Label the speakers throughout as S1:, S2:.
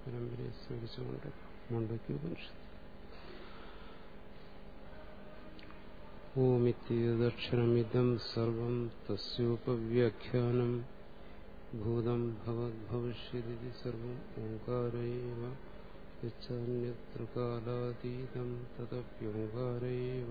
S1: പരമ്പരയെ സ്മരിച്ചുകൊണ്ട് മണ്ഡക്യോപനിഷത്ത് ഓമിത്യദക്ഷരമിതം സർവം തസ്യോപവ്യാഖ്യാനം ഭൂതം ഭവദ്ഭവിഷ്യതി സർവം ഓങ്കാരൈവ യച്ഛാന്യത്ര കാലാതീതം തദപ്യോങ്കാരൈവ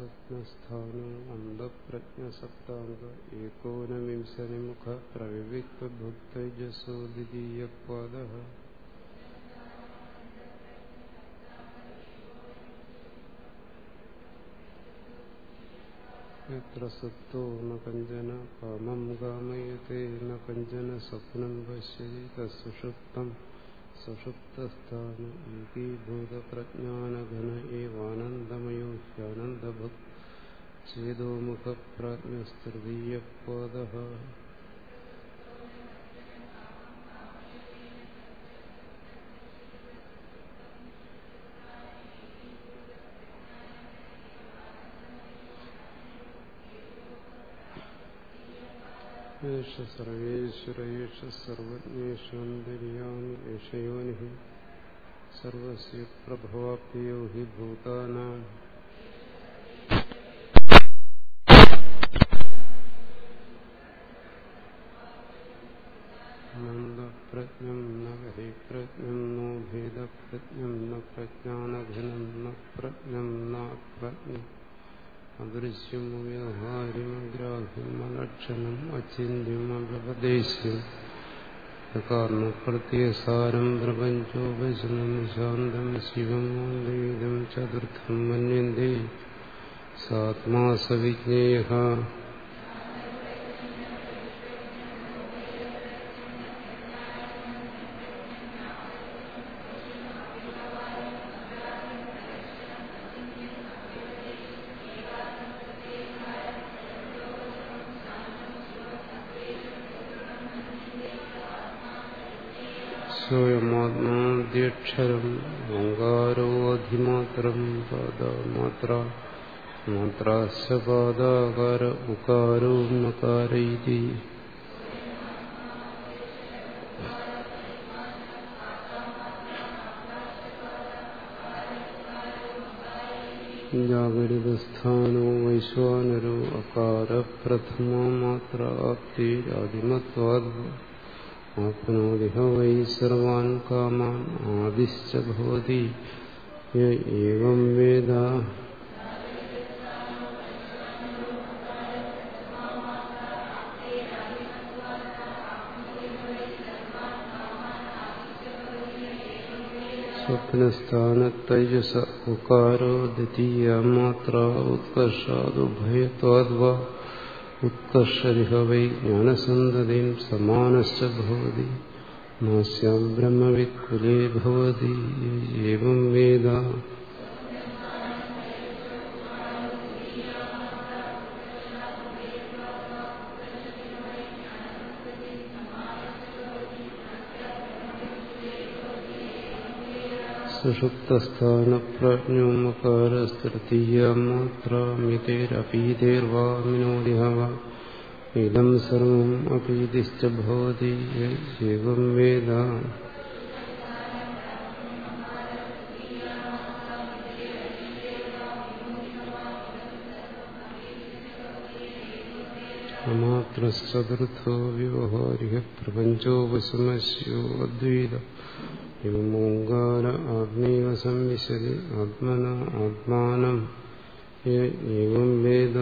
S1: സ്വപ്നസ്ഥാനോ അന്ധപ്രജ്ഞസപ്താംഗ ഏകോനവിംശതിമുഖ പ്രവിവിക്തഭുക്തൈജസോ ദ്വിതീയപാദ എത്ര സത്തോ ന കഞ്ചന കാമം കാമയത്തെ ന കഞ്ചന സ്വപ്നം പശ്യതി തസുഷുപ്തം सुषुप्तस्थान एकीभूतप्रज्ञानघन एवानन्दमयो ह्यानन्दभक् चेदोमुखप्राज्ञस्तृतीयपादः ഏഷ സർവേശ്വര ഏഷ സർവജ്ഞേഷാന്തര്യാമി ഏഷയോനി സർവസ്യ പ്രഭവാപ്യോ ഹി ഭൂതാനാം നന്ദപ്രജ്ഞം ന ഹരിപ്രജ്ഞം നോ ഭേദപ്രജ്ഞം ന പ്രജ്ഞാനഘനം ന അദൃശ്യം വ്യവഹാര്യമഗ്രാഹ്യം അലക്ഷണം അചിന്യം അവപദേശം കാരണപ്രത്യസാരം പ്രപഞ്ചോപശനം ശാന്തം ശിവം ചതുർത്ഥം മന്യന്തേ. സാത്മാ സവിജ്ഞേയ സ്വയമാത്മാദ്യക്ഷരം ഓങ്കാരോധിമാത്രം പാദമാത്ര മാത്രാസ്യ പാദാകാര ഉകാരോ മകാര ഇതി ജാഗരിതസ്ഥാനോ വൈശ്വാനരോ അകാര പ്രഥമാ മാത്ര ആപ്തിരാദിമത്വാദ് ആപ്നോതിഹ വൈ സർവാൻ കാമാൻ ആദിശ്ച ഭവതി ഏവം വേദ സ്വപ്നസ്ഥാനത്തൈജസ ഉകാരോ ദ്വിതീയ മാത്ര ഉത്കർഷാദുഭയത്വാദ്വാ ഉത്കർഷരിഹ വൈ ജ്ഞാനസന്തതിം സമാനശ്ച ഭവതി നാസ്യാം ബ്രഹ്മവിത്കുലേ ഭവതി ഏവം വേദ സുഷുപ്തസ്ഥാനപ്രജ്ഞോമകാരസ്തൃതീയ മാത്രമിതേരപീതേർവാ മിനോദിഹ ഇതം സർവം അപീതിശ്ച ഭവതി ഏവം വേദ അമാത്രശ്ചതുർത്ഥോ വ്യവഹാരിക പ്രപഞ്ചോപശമസ്യോ അദ്വൈത. ഓങ്കാര ആത്മൈവ സംവിശതി ആത്മന ആത്മാനം. ഏവം വേദ.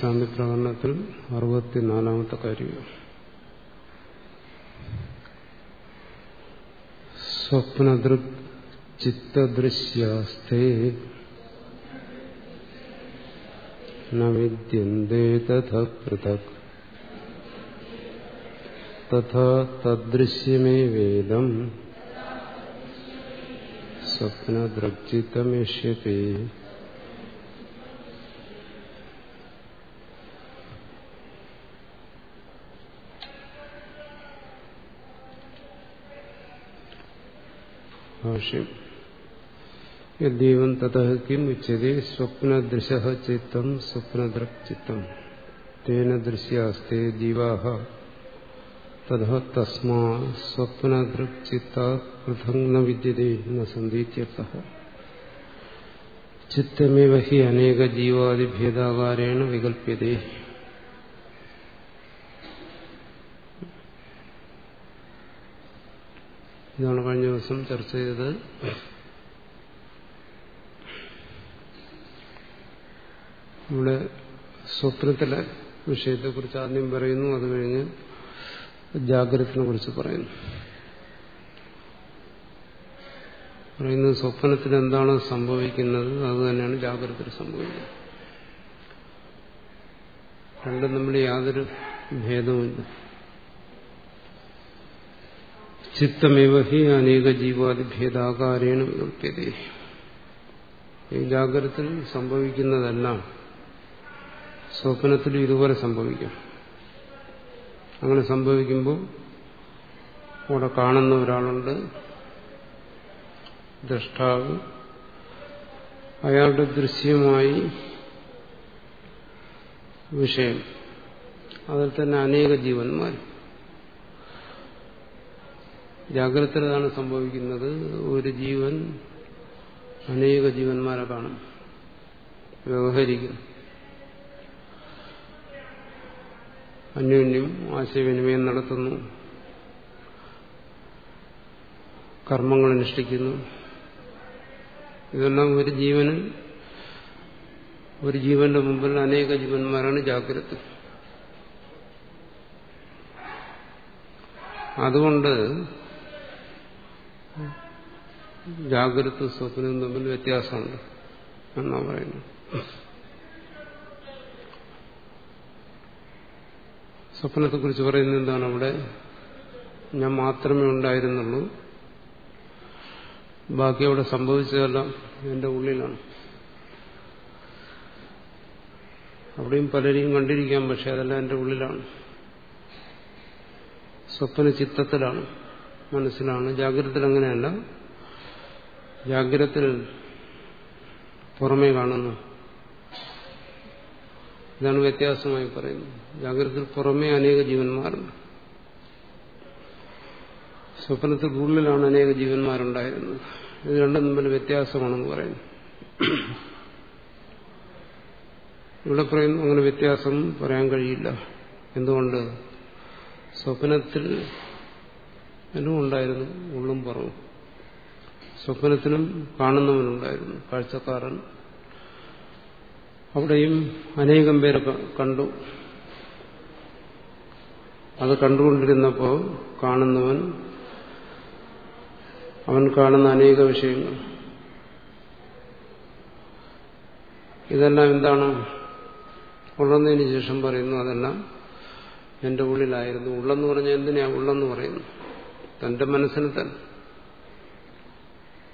S1: അല്ലാഭിശാന്തി പ്രകടനത്തിൽ അറുപത്തിനാലാമത്തെ കാര്യം സ്വപ്നദൃക് ചിത്തദൃശ്യാസ്തേ വിദ്യന്തേ തഥ പൃഥക്. തഥാ തദൃശ്യമേവേദം സ്വപ്നദൃക്ചിത്തമിഷ്യത്തെ ഭാഷ്യം യദ്ദീവം തതഃ കിം ഉച്യത്തെ സ്വപ്നദൃശ ചിത്തം സ്വപ്നദൃക് ചിത്തം തേന ദൃശ്യാസ്തേ ജീവാഹ. തഥ തസ്മാ സ്വപ്നദൃക് ചിത്ത പൃഥക് ന വിദ്യത്തെ ന സന്ദീത്യർത്ഥ ചിത്തമേവ ഹി അനേക ജീവാദിഭേദാകാരേണ വികല്പ്യത്തെ ഇതാണ് കഴിഞ്ഞ ദിവസം ചർച്ച ചെയ്തത്. ഇവിടെ സ്വപ്നത്തിലെ വിഷയത്തെക്കുറിച്ച് ആദ്യം പറയുന്നു. അത് കഴിഞ്ഞ് ജാഗ്രതത്തിനെ കുറിച്ച് പറയുന്നു. പറയുന്നത് സ്വപ്നത്തിൽ എന്താണ് സംഭവിക്കുന്നത്? അത് തന്നെയാണ് ജാഗ്രത സംഭവിക്കുന്നത്. രണ്ടും തമ്മിൽ യാതൊരു ഭേദവുമില്ല. ചിത്തമേവ ഹി അനേക ജീവാദി ഭേദാകാരേണ വികല്പ്യത ഈ ജാഗ്രതത്തിൽ സംഭവിക്കുന്നതെല്ലാം സ്വപ്നത്തിലും ഇതുപോലെ സംഭവിക്കാം. അങ്ങനെ സംഭവിക്കുമ്പോൾ അവിടെ കാണുന്ന ഒരാളുണ്ട്. ദ്രഷ്ടാവ് അയാളുടെ ദൃശ്യമായി വിഷയം. അതിൽ തന്നെ അനേക ജീവന്മാർ ജാഗ്രതയിലാണ് സംഭവിക്കുന്നത്. ഒരു ജീവൻ അനേക ജീവന്മാരെ കാണും. വ്യവഹരിക്കും. അന്യോന്യം ആശയവിനിമയം നടത്തുന്നു. കർമ്മങ്ങൾ അനുഷ്ഠിക്കുന്നു. ഇതെല്ലാം ഒരു ജീവന് ഒരു ജീവന്റെ മുമ്പിൽ അനേക ജീവന്മാരാണ് ജാഗ്രത. അതുകൊണ്ട് ജാഗ്രത സ്വപ്നവും തമ്മിൽ വ്യത്യാസമുണ്ട്. എന്നാ പറയുന്നത്? സ്വപ്നത്തെക്കുറിച്ച് പറയുന്നത് എന്താണ്? അവിടെ ഞാൻ മാത്രമേ ഉണ്ടായിരുന്നുള്ളൂ. ബാക്കി അവിടെ സംഭവിച്ചതെല്ലാം എന്റെ ഉള്ളിലാണ്. അവിടെയും പലരെയും കണ്ടിരിക്കാം പക്ഷെ അതെല്ലാം എന്റെ ഉള്ളിലാണ്. സ്വപ്ന ചിത്തത്തിലാണ് മനസ്സിലാണ്. ജാഗ്രതയിൽ അങ്ങനെയല്ല. ജാഗ്രതത്തിൽ പുറമേ കാണുന്നു. ഇതാണ് വ്യത്യാസമായി പറയുന്നത്. ജാഗ്രതത്തിൽ പുറമേ അനേക ജീവന്മാരുണ്ട് സ്വപ്നത്തിൽ ഉള്ളിലാണ് അനേക ജീവന്മാരുണ്ടായിരുന്നത്. ഇത് രണ്ടും തമ്മിൽ വ്യത്യാസമാണെന്ന് പറയുന്നു. ഇവിടെ പറയുന്നു അങ്ങനെ വ്യത്യാസം പറയാൻ കഴിയില്ല. എന്തുകൊണ്ട്? സ്വപ്നത്തിൽ എന്നും ഉണ്ടായിരുന്നു ഉള്ളും പുറവും. സ്വപ്നത്തിനും കാണുന്നവനുണ്ടായിരുന്നു കാഴ്ചക്കാരൻ. അവിടെയും അനേകം പേരെ കണ്ടു. അത് കണ്ടുകൊണ്ടിരുന്നപ്പോൾ കാണുന്നവൻ അവൻ കാണുന്ന അനേക വിഷയങ്ങൾ. ഇതെല്ലാം എന്താണ്? ഉള്ളതിന് ശേഷം പറയുന്നു അതെല്ലാം എന്റെ ഉള്ളിലായിരുന്നു. ഉള്ളെന്ന് പറഞ്ഞാൽ എന്തിനാ ഉള്ളെന്ന് പറയുന്നു? തന്റെ മനസ്സിന് തന്നെ.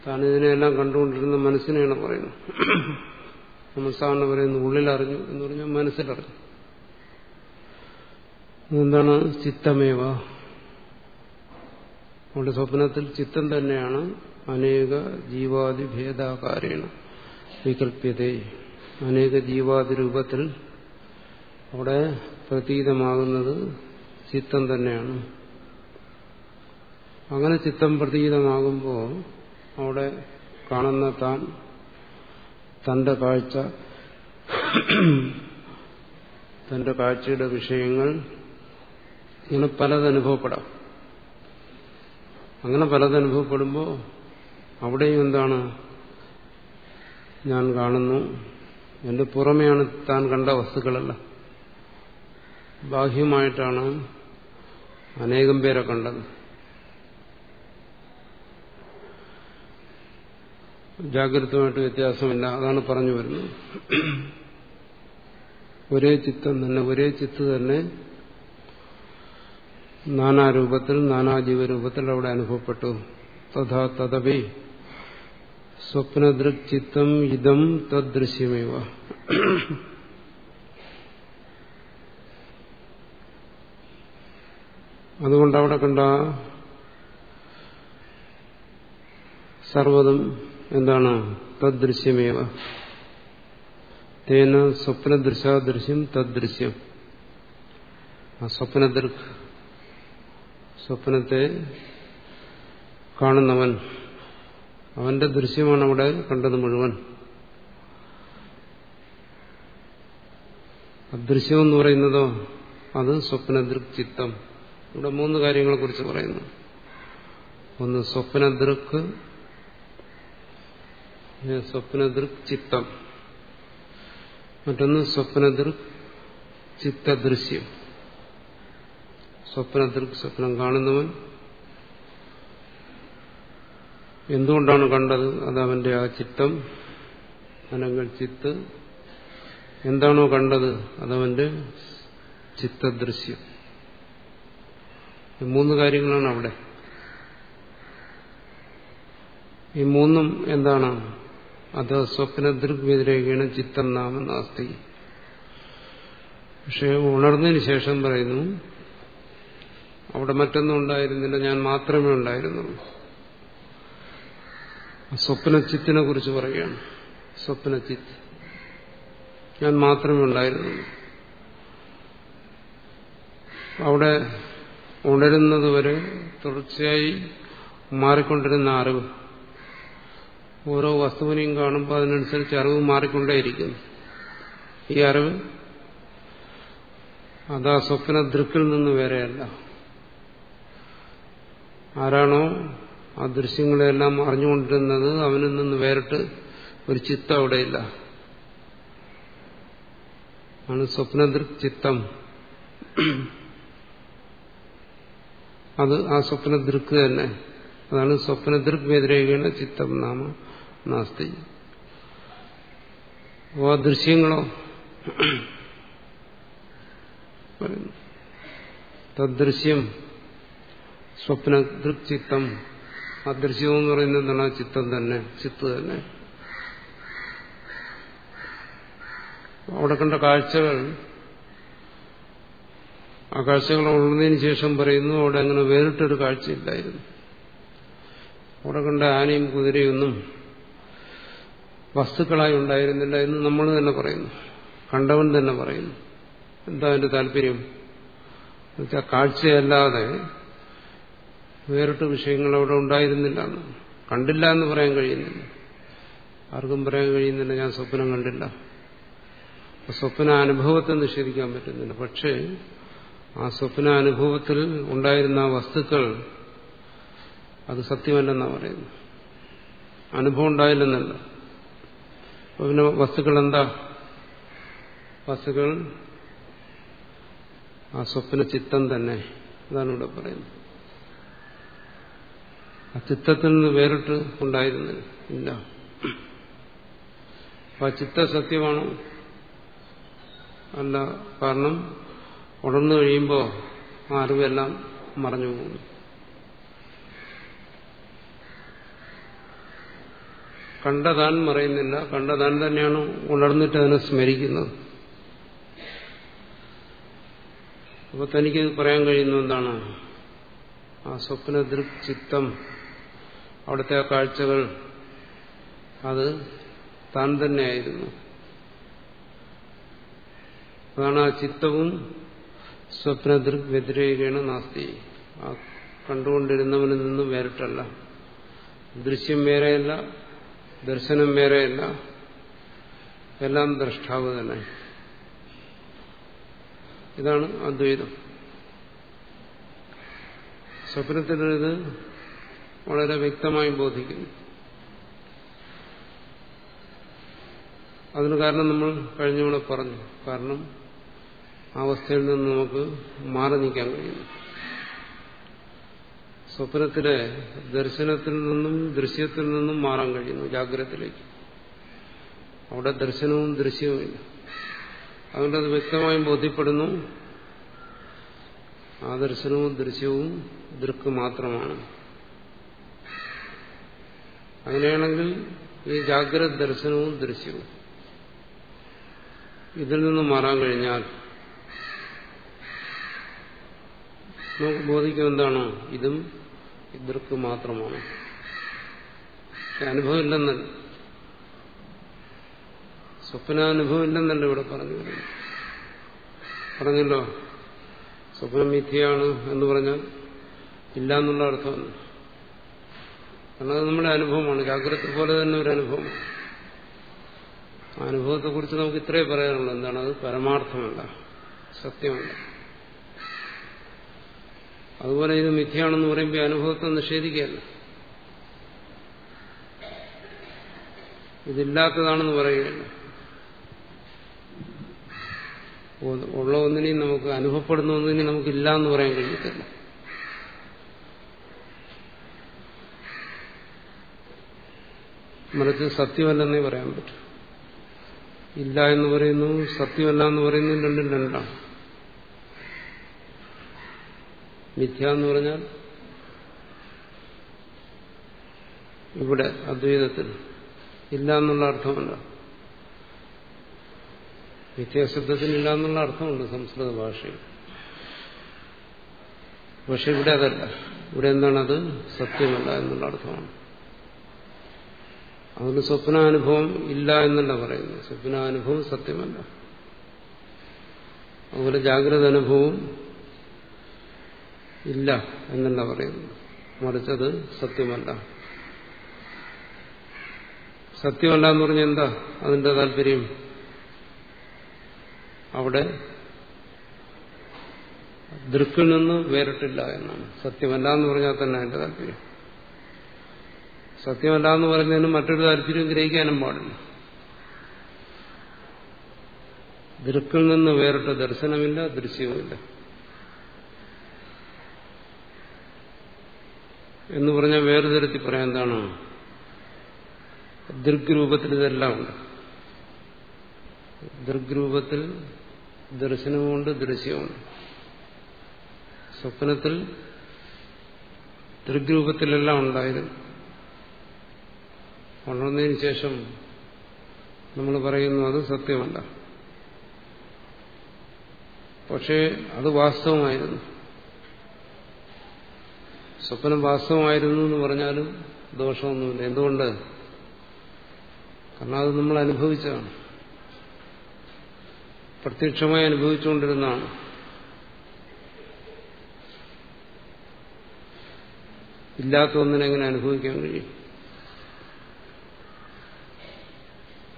S1: താൻ ഇതിനെല്ലാം കണ്ടുകൊണ്ടിരുന്ന മനസ്സിനെയാണ് പറയുന്നത്. സാറിന് പറയുന്നത് ഉള്ളിലറിഞ്ഞു എന്ന് പറഞ്ഞാൽ മനസ്സിലറിഞ്ഞു. എന്താണ് ചിത്തമേവ. നമ്മുടെ സ്വപ്നത്തിൽ ചിത്തം തന്നെയാണ് അനേക ജീവാദി ഭേദാകാരേണ വികല്പ്യത അനേക ജീവാദി രൂപത്തിൽ അവിടെ പ്രതീതമാകുന്നത് ചിത്തം തന്നെയാണ്. അങ്ങനെ ചിത്തം പ്രതീതമാകുമ്പോൾ അവിടെ കാണുന്ന താൻ തന്റെ കാഴ്ച തന്റെ കാഴ്ചയുടെ വിഷയങ്ങൾ ഇങ്ങനെ പലതനുഭവപ്പെടാം അങ്ങനെ പലതനുഭവപ്പെടുമ്പോൾ അവിടെയും എന്താണ് ഞാൻ കാണുന്നു. എന്റെ പുറമെയാണ് താൻ കണ്ട വസ്തുക്കളല്ല. ബാഹ്യമായിട്ടാണ് അനേകം പേരെ കണ്ടത്. ജാഗ്രതമായിട്ട് വ്യത്യാസമില്ല. അതാണ് പറഞ്ഞു വരുന്നത്. ഒരേ ചിത്തം തന്നെ ഒരേ ചിത്ത് തന്നെ നാനാരൂപത്തിൽ നാനാജീവരൂപത്തിൽ അവിടെ അനുഭവപ്പെട്ടു. തഥാ തഥപി സ്വപ്നദൃക് ചിത്തം ഇതം തദ്ദൃശ്യമേവ അതുകൊണ്ട് അവിടെ കണ്ട സർവതും എന്താണ്? തദ്ദൃശ്യമേവ. തേന സ്വപ്നദൃശാദൃശ്യം തദ്ദൃശ്യം. ആ സ്വപ്നദൃക് സ്വപ്നത്തെ കാണുന്നവൻ അവന്റെ ദൃശ്യമാണ് അവിടെ കണ്ടത് മുഴുവൻ. അദൃശ്യം എന്ന് പറയുന്നതോ അത് സ്വപ്നദൃക് ചിത്തം. ഇവിടെ മൂന്ന് കാര്യങ്ങളെ കുറിച്ച് പറയുന്നു. ഒന്ന് സ്വപ്നദൃക്ക് സ്വപ്നദൃക് ചിത്തം. മറ്റൊന്ന് സ്വപ്നദൃക് ചിത്തദൃശ്യം. സ്വപ്നദൃക് സ്വപ്നം കാണുന്നവൻ എന്തുകൊണ്ടാണ് കണ്ടത്? അത് അവന്റെ ആ ചിത്തം അനങ്ങൾ ചിത്ത്. എന്താണോ കണ്ടത്? അതവന്റെ ചിത്തദൃശ്യം. ഈ മൂന്ന് കാര്യങ്ങളാണ് അവിടെ. ഈ മൂന്നും എന്താണ്? അത് സ്വപ്ന സ്വപ്നദൃഗ്വ്യതിരേഖയാണ് ചിത്തം നാമം നാസ്തി. പക്ഷെ ഉണർന്നതിന് ശേഷം പറയുന്നു അവിടെ മറ്റൊന്നും ഉണ്ടായിരുന്നില്ല ഞാൻ മാത്രമേ ഉണ്ടായിരുന്നുള്ളൂ. സ്വപ്നചിത്തിനെ കുറിച്ച് പറയുകയാണ്. സ്വപ്നചിത്ത്. ഞാൻ മാത്രമേ ഉണ്ടായിരുന്നുള്ളൂ. അവിടെ ഉണരുന്നതുവരെ തുടർച്ചയായി മാറിക്കൊണ്ടിരുന്ന അറിവ്. ഓരോ വസ്തുവിനെയും കാണുമ്പോൾ അതിനനുസരിച്ച് അറിവ് മാറിക്കൊണ്ടേയിരിക്കുന്നു ഈ അറിവ് അതാ സ്വപ്ന ദൃക്കിൽ നിന്ന് വേറെയല്ല. ആരാണോ ആ ദൃശ്യങ്ങളെല്ലാം അറിഞ്ഞുകൊണ്ടിരുന്നത് അവനിൽ നിന്ന് വേറിട്ട് ഒരു ചിത്തം അവിടെയില്ല. ആണ് സ്വപ്നദൃക് ചിത്തം. അത് ആ സ്വപ്നദൃക്ക് തന്നെ. അതാണ് സ്വപ്നദൃക് വ്യതിരേകയാണ് ചിത്തം നാമ. നാസ്തി. ആ ദൃശ്യങ്ങളോ തദ്ദൃശ്യം സ്വപ്ന ചിത്തം ആ എന്ന് പറയുന്നത് എന്താണ്? ആ ചിത്തം തന്നെ ചിത്ത് തന്നെ. അവിടെ കണ്ട കാഴ്ചകൾ ആ കാഴ്ചകൾ ഉള്ളതിന് ശേഷം പറയുന്നു അവിടെ അങ്ങനെ വേറിട്ടൊരു കാഴ്ചയില്ലായിരുന്നു. അവിടെ കണ്ട ആനയും കുതിരയൊന്നും വസ്തുക്കളായി ഉണ്ടായിരുന്നില്ല എന്ന് നമ്മൾ തന്നെ പറയുന്നു. കണ്ടവൻ തന്നെ പറയുന്നു. എന്താ അതിന്റെ താല്പര്യം? എന്നുവെച്ചാൽ കാഴ്ചയല്ലാതെ വേറിട്ട് വിഷയങ്ങൾ അവിടെ ഉണ്ടായിരുന്നില്ല എന്ന്. കണ്ടില്ല എന്ന് പറയാൻ കഴിയുന്നില്ല. ആർക്കും പറയാൻ കഴിയുന്നില്ല. ഞാൻ സ്വപ്നം കണ്ടില്ല. സ്വപ്ന അനുഭവത്തെ നിഷേധിക്കാൻ പറ്റുന്നില്ല. പക്ഷേ ആ സ്വപ്ന അനുഭവത്തിൽ ഉണ്ടായിരുന്ന ആ വസ്തുക്കൾ അത് സത്യമല്ലെന്നാണ് പറയുന്നത്. അനുഭവം ഉണ്ടായില്ലെന്നല്ല. പിന്നെ വസ്തുക്കൾ എന്താ വസ്തുക്കൾ ആ സ്വപ്ന ചിത്തം തന്നെ. അതാണ് ഇവിടെ പറയുന്നത്. ആ ചിത്തത്തിൽ നിന്ന് വേറിട്ട് ഉണ്ടായിരുന്നില്ല. ഇല്ല. ആ ചിത്ത സത്യമാണ്. അല്ല കാരണം ഉണർന്നു കഴിയുമ്പോൾ ആ അറിവെല്ലാം മറഞ്ഞു പോകുന്നു. കണ്ടതാൻ മറയുന്നില്ല കണ്ടതാൻ തന്നെയാണ് ഉണർന്നിട്ട് അതിനെ സ്മരിക്കുന്നത്. അപ്പൊ തനിക്ക് പറയാൻ കഴിയുന്ന എന്താണ്? ആ സ്വപ്നദൃക് ചിത്തം അവിടുത്തെ ആ കാഴ്ചകൾ അത് താൻ തന്നെയായിരുന്നു. അതാണ് ആ ചിത്തവും സ്വപ്നദൃക് വ്യതിരേകയാണ് നാസ്തി. ആ കണ്ടുകൊണ്ടിരുന്നവനിൽ നിന്നും വേറിട്ടല്ല. ദൃശ്യം വേറെയല്ല. ദർശനം വേറെയല്ല എല്ലാം ദ്രഷ്ടാവ് തന്നെ. ഇതാണ് അദ്വൈതം. സ്വപ്നത്തിലിത് വളരെ വ്യക്തമായി ബോധിക്കുന്നു. അതിന് കാരണം നമ്മൾ കഴിഞ്ഞവളെ പറഞ്ഞു. കാരണം അവസ്ഥയിൽ നിന്ന് നമുക്ക് മാറി നിൽക്കാൻ കഴിയുന്നു. സ്വപ്നത്തിലെ ദർശനത്തിൽ നിന്നും ദൃശ്യത്തിൽ നിന്നും മാറാൻ കഴിയുന്നു ജാഗ്രതത്തിലേക്ക് അവിടെ ദർശനവും ദൃശ്യവുമില്ല. അതുകൊണ്ട് അത് വ്യക്തമായും ബോധ്യപ്പെടുന്നു. ആ ദർശനവും ദൃശ്യവും ദൃക്ക് മാത്രമാണ്. അങ്ങനെയാണെങ്കിൽ ഈ ജാഗ്രത ദർശനവും ദൃശ്യവും ഇതിൽ നിന്നും മാറാൻ കഴിഞ്ഞാൽ നമുക്ക് ബോധിക്കും എന്താണ്? ഇതും ദൃക്ക് മാത്രമാണ്. അനുഭവം ഇല്ലെന്നല്ല സ്വപ്നാനുഭവം ഇല്ലെന്നല്ല ഇവിടെ പറഞ്ഞു പറഞ്ഞല്ലോ സ്വപ്നം മിഥ്യയാണ് എന്ന് പറഞ്ഞാൽ ഇല്ല എന്നുള്ള അർത്ഥമല്ല കാരണം അത് നമ്മുടെ അനുഭവമാണ്. ജാഗ്രത പോലെ തന്നെ ഒരു അനുഭവം അനുഭവത്തെക്കുറിച്ച് നമുക്ക് ഇത്രേ പറയാനുള്ളൂ. എന്താണ്? അത് പരമാർത്ഥമല്ല. സത്യമല്ല. അതുപോലെ ഇത് മിഥ്യയാണെന്ന് പറയുമ്പോൾ അനുഭവത്തെ നിഷേധിക്കുകയല്ല. ഇതില്ലാത്തതാണെന്ന് പറയുകയല്ല. ഉള്ള ഒന്നിനെയും നമുക്ക് അനുഭവപ്പെടുന്ന ഒന്നിനെയും നമുക്ക് ഇല്ല എന്ന് പറയാൻ കഴിയത്തില്ല മറിച്ച് സത്യമല്ലെന്നേ പറയാൻ പറ്റും. ഇല്ല എന്ന് പറയുന്നു സത്യമല്ല എന്ന് പറയുന്നു രണ്ടും രണ്ടാണ്. മിഥ്യ എന്ന് പറഞ്ഞാൽ ഇവിടെ അദ്വൈതത്തിൽ ഇല്ല എന്നുള്ള അർത്ഥമല്ല മിഥ്യാശബ്ദത്തിനില്ല എന്നുള്ള അർത്ഥമുണ്ട് സംസ്കൃത ഭാഷയിൽ. പക്ഷെ ഇവിടെ അതല്ല. ഇവിടെ എന്താണത്? സത്യമല്ല എന്നുള്ള അർത്ഥമാണ്. അതിന് സ്വപ്നാനുഭവം ഇല്ല എന്നല്ല പറയുന്നത്. സ്വപ്നാനുഭവം സത്യമല്ല. അതുപോലെ ജാഗ്രത അനുഭവം ഇല്ല എന്നല്ല പറയുന്നത്. മറിച്ചത് സത്യമല്ല. സത്യമല്ല എന്ന് പറഞ്ഞാൽ എന്താ? അതിന്റെ താല്പര്യം. അവിടെ ദൃക്കിൽ നിന്ന് വേറിട്ടില്ല എന്നാണ്. സത്യമല്ല എന്ന് പറഞ്ഞാൽ തന്നെ അതിന്റെ താല്പര്യം. സത്യമല്ല എന്ന് പറയുന്നതിന് മറ്റൊരു താല്പര്യം ഗ്രഹിക്കാനും പാടില്ല. ദൃക്കിൽ നിന്ന് വേറിട്ട ദർശനമില്ല ദൃശ്യവുമില്ല. എന്ന് പറഞ്ഞാൽ വേറെ തരത്തിൽ പറയാൻ എന്താണ്? ദൃഗ്രൂപത്തിൽ ഇതെല്ലാം ഉണ്ട്. ദൃഗ്രൂപത്തിൽ ദർശനമുണ്ട് ദൃശ്യമുണ്ട്. സ്വപ്നത്തിൽ ദൃഗ്രൂപത്തിലെല്ലാം ഉണ്ടായിരുന്നു. വളർന്നതിന് ശേഷം നമ്മൾ പറയുന്നു അത് സത്യമല്ല. പക്ഷേ അത് വാസ്തവമായിരുന്നു. സ്വപ്നം വാസ്തവമായിരുന്നു എന്ന് പറഞ്ഞാലും ദോഷമൊന്നുമില്ല. എന്തുകൊണ്ട്? കാരണം അത് നമ്മൾ അനുഭവിച്ചതാണ്. പ്രത്യക്ഷമായി അനുഭവിച്ചുകൊണ്ടിരുന്നതാണ്. ഇല്ലാത്ത ഒന്നിനെങ്ങനെ അനുഭവിക്കാൻ കഴിയും?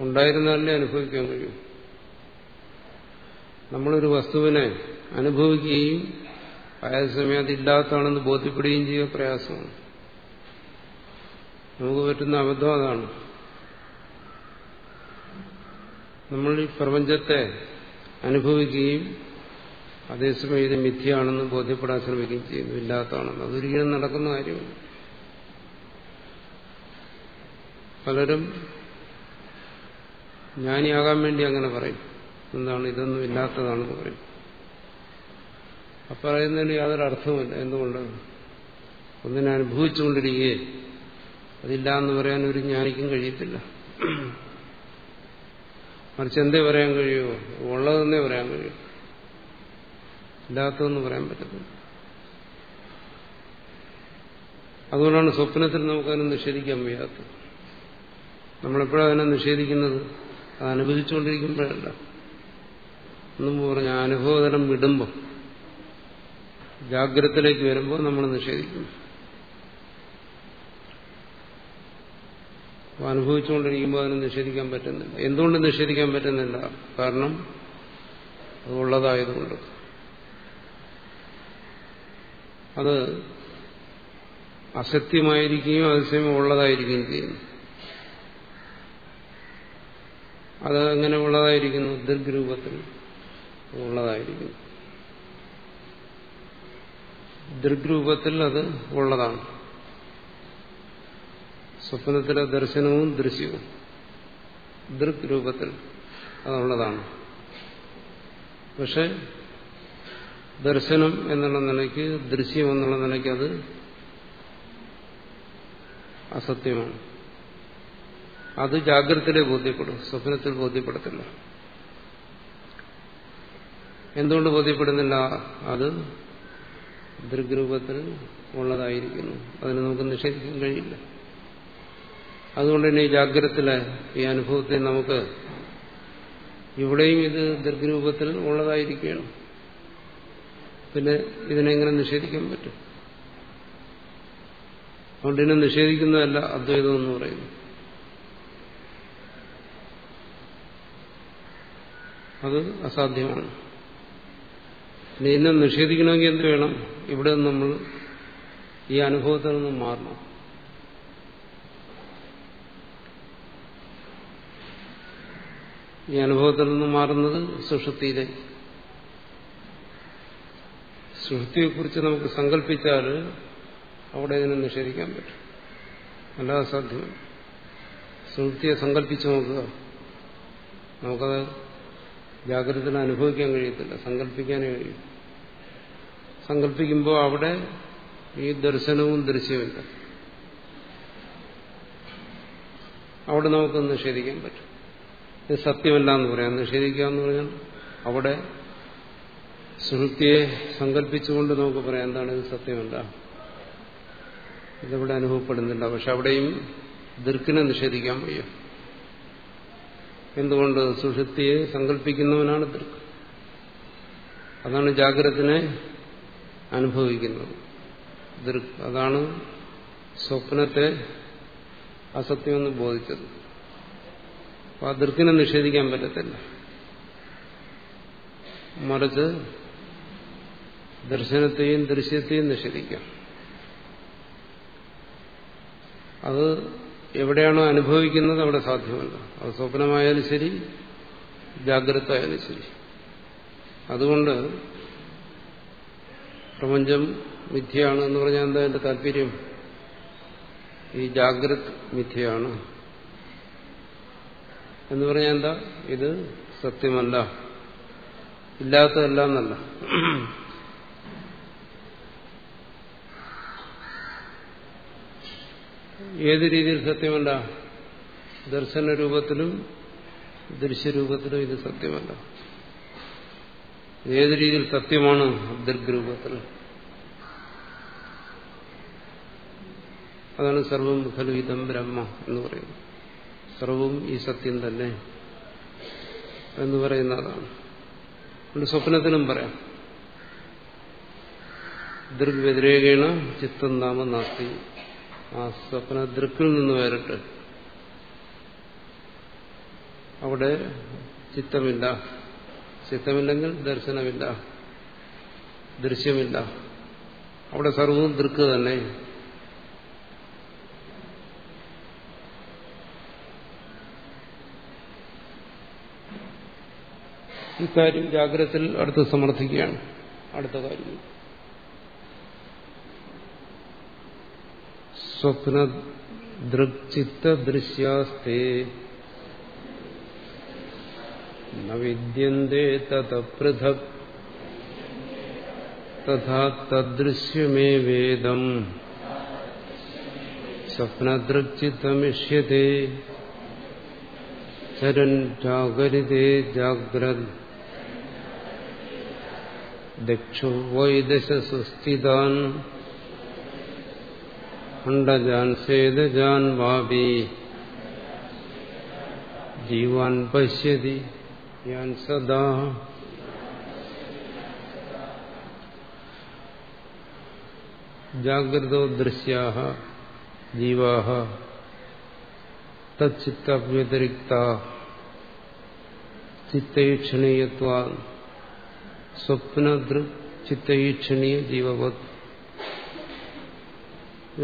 S1: ഉണ്ടായിരുന്നാലേ അനുഭവിക്കാൻ കഴിയും? നമ്മളൊരു വസ്തുവിനെ അനുഭവിക്കുകയും അതേസമയം അതില്ലാത്തതാണെന്ന് ബോധ്യപ്പെടുകയും ചെയ്യുക പ്രയാസമാണ്. നമുക്ക് പറ്റുന്ന അബദ്ധം അതാണ്. നമ്മൾ ഈ പ്രപഞ്ചത്തെ അനുഭവിക്കുകയും അതേസമയം ഇത് മിഥ്യയാണെന്ന് ബോധ്യപ്പെടാൻ ശ്രമിക്കുകയും ചെയ്യുന്നു. ഇല്ലാത്തതാണെന്ന്. അതൊരിക്കലും നടക്കുന്ന കാര്യമാണ് പലരും ജ്ഞാനിയാകാൻ വേണ്ടി അങ്ങനെ പറയും. എന്താണ്? ഇതൊന്നും ഇല്ലാത്തതാണെന്ന് പറയും. പറയുന്നതിന് യാതൊരു അർത്ഥവുമില്ല. എന്തുകൊണ്ട്? ഒന്നിനെ അനുഭവിച്ചുകൊണ്ടിരിക്കുകയെ. അതില്ല എന്ന് പറയാൻ ഒരു ജ്ഞാനിക്കും കഴിയത്തില്ല. മറിച്ച് എന്തേ പറയാൻ കഴിയുമോ ഉള്ളതെന്നേ പറയാൻ കഴിയും. ഇല്ലാത്തതെന്ന് പറയാൻ പറ്റത്തില്ല. അതുകൊണ്ടാണ് സ്വപ്നത്തിൽ നമുക്കതിനെ നിഷേധിക്കാൻ വയ്യാത്തത്. നമ്മളെപ്പോഴാണ് അതിനെ നിഷേധിക്കുന്നത്? അത് അനുഭവിച്ചുകൊണ്ടിരിക്കുമ്പോഴല്ല. ഒന്നും പറഞ്ഞ അനുഭവതലം വിടുമ്പോൾ ജാഗ്രതത്തിലേക്ക് വരുമ്പോൾ നമ്മൾ നിഷേധിക്കും. അനുഭവിച്ചുകൊണ്ടിരിക്കുമ്പോൾ അതിന് നിഷേധിക്കാൻ പറ്റുന്നില്ല. എന്തുകൊണ്ട് നിഷേധിക്കാൻ പറ്റുന്നില്ല? കാരണം അത് ഉള്ളതായതുകൊണ്ട്. അത് അസത്യമായിരിക്കുകയും അതേസമയം ഉള്ളതായിരിക്കുകയും ചെയ്യുന്നു. അത് എങ്ങനെ ഉള്ളതായിരിക്കുന്നു? ദീർഘരൂപത്തിൽ ഉള്ളതായിരിക്കുന്നു. ദൃഗ്രൂപത്തിൽ അത് ഉള്ളതാണ്. സ്വപ്നത്തിലെ ദർശനവും ദൃശ്യവും ദൃക് രൂപത്തിൽ അതുള്ളതാണ്. പക്ഷെ ദർശനം എന്നുള്ള നിലയ്ക്ക് ദൃശ്യം എന്നുള്ള നിലയ്ക്ക് അത് അസത്യമാണ്. അത് ജാഗ്രതയിലെ ബോധ്യപ്പെടും സ്വപ്നത്തിൽ ബോധ്യപ്പെടത്തില്ല. എന്തുകൊണ്ട് ബോധ്യപ്പെടുന്നില്ല? അത് ദൃഗ്രൂപത്തിൽ ഉള്ളതായിരിക്കുന്നു. അതിനെ നമുക്ക് നിഷേധിക്കാൻ കഴിയില്ല. അതുകൊണ്ട് തന്നെ ഈ ജാഗ്രതത്തിലെ ഈ അനുഭവത്തെ നമുക്ക് ഇവിടെയും ഇത് ദീർഘരൂപത്തിൽ ഉള്ളതായിരിക്കുകയാണ്. പിന്നെ ഇതിനെങ്ങനെ നിഷേധിക്കാൻ പറ്റും? അതുകൊണ്ട് ഇതിനെ നിഷേധിക്കുന്നതല്ല അദ്വൈതം എന്ന് പറയുന്നു അത് അസാധ്യമാണ്. ഇതിനെ നിഷേധിക്കണമെങ്കിൽ എന്ത് വേണം? ഇവിടെ നിന്ന് നമ്മൾ ഈ അനുഭവത്തിൽ നിന്നും മാറണം. ഈ അനുഭവത്തിൽ നിന്നും മാറുന്നത് സുഷുതിയിലെ സുഷുതിയെക്കുറിച്ച് നമുക്ക് സങ്കല്പിച്ചാൽ അവിടെ ഇതിനെ നിഷേധിക്കാൻ പറ്റും. അല്ലാതെ സാധ്യമല്ല. സുഹൃത്തിയെ സങ്കല്പിച്ച് നോക്കുക. നമുക്കത് ജാഗ്രത അനുഭവിക്കാൻ കഴിയത്തില്ല. സങ്കല്പിക്കാനേ കഴിയും. സങ്കല്പിക്കുമ്പോൾ അവിടെ ഈ ദർശനവും ദൃശ്യമില്ല അവിടെ നമുക്ക് നിഷേധിക്കാൻ പറ്റും. ഇത് സത്യമല്ല എന്ന് പറയാം. നിഷേധിക്കുക എന്ന് പറഞ്ഞാൽ അവിടെ സുഹൃത്തിയെ സങ്കല്പിച്ചുകൊണ്ട് നമുക്ക് പറയാം എന്താണ് ഇത് സത്യമല്ല? ഇതിവിടെ അനുഭവപ്പെടുന്നില്ല. പക്ഷെ അവിടെയും ദീർഘിനെ നിഷേധിക്കാൻ വയ്യ. എന്തുകൊണ്ട്? സുഷുപ്തിയെ സങ്കല്പിക്കുന്നവനാണ് ദീർഘ. അതാണ് ജാഗ്രതനെ അനുഭവിക്കുന്നത്. അതാണ് സ്വപ്നത്തെ അസത്യമെന്ന് ബോധിച്ചത്. അപ്പൊ ആ ദൃക്കിനെ നിഷേധിക്കാൻ പറ്റത്തില്ല. മറിച്ച് ദർശനത്തെയും ദൃശ്യത്തെയും നിഷേധിക്കാം. അത് എവിടെയാണോ അനുഭവിക്കുന്നത് അവിടെ സാധ്യമല്ല. അത് സ്വപ്നമായാലും ശരി ജാഗ്രത ആയാലും ശരി. അതുകൊണ്ട് പ്രപഞ്ചം മിഥ്യയാണ് എന്ന് പറഞ്ഞാൽ എന്താ എന്റെ താല്പര്യം? ഈ ജാഗ്രത് മിഥ്യയാണ്. എന്ന് പറഞ്ഞാൽ എന്താ? ഇത് സത്യമല്ല. ഇല്ലാത്തതല്ല എന്നല്ല. ഏത് രീതിയിൽ സത്യമല്ല? ദർശന രൂപത്തിലും ദൃശ്യരൂപത്തിലും ഇത് സത്യമല്ല. ഏത് രീതിയിൽ സത്യമാണ് അബ്ദുർഗ്രൂപത്തിൽ അതാണ് സർവം ഖലു ഇതം ബ്രഹ്മ എന്ന് പറയുന്നത്. സർവവും ഈ സത്യം തന്നെ എന്ന് പറയുന്ന അതാണ്. അതുകൊണ്ട് സ്വപ്നത്തിലും പറയാം. ദൃഗ്വ്യതിരേകേണ ചിത്തം നാമ നാസ്തി. ആ സ്വപ്ന ദൃക്കിൽ നിന്ന് വേറിട്ട് അവിടെ ചിത്തമില്ല. ചിത്തമില്ലെങ്കിൽ ദർശനമില്ല. ദൃശ്യമില്ല. അവിടെ സർവവും ദൃക്ക് തന്നെ. ഇക്കാര്യം ജാഗ്രതത്തിൽ അടുത്ത് സമർത്ഥിക്കുകയാണ്. അടുത്ത കാര്യം. സ്വപ്ന ദൃക്ചിത്ത ദൃശ്യാസ്തേ വിദ്യന്തേ തത പൃഥക് തഥാ തദൃശ്യമേ വേദം സ്വപ്നദൃക്ചിത്തമിഷ്യത്തെ ചരൻ ജാഗരിതേ ജാഗ്രത് ദക്ഷോ വൈദശസു സ്ഥിതാൻ അണ്ടജാൻ സേദജാൻ വാപി ജീവാൻ പശ്യതി യാൻ സദാ ജാഗ്രതോ ദൃശ്യാ ജീവാ തച്ചിത്തവ്യതിരിക്ത ചിത്തൈക്ഷണീയത്വാ സ്വപ്നദൃക് ചിത്തൈക്ഷണീയ ജീവവത്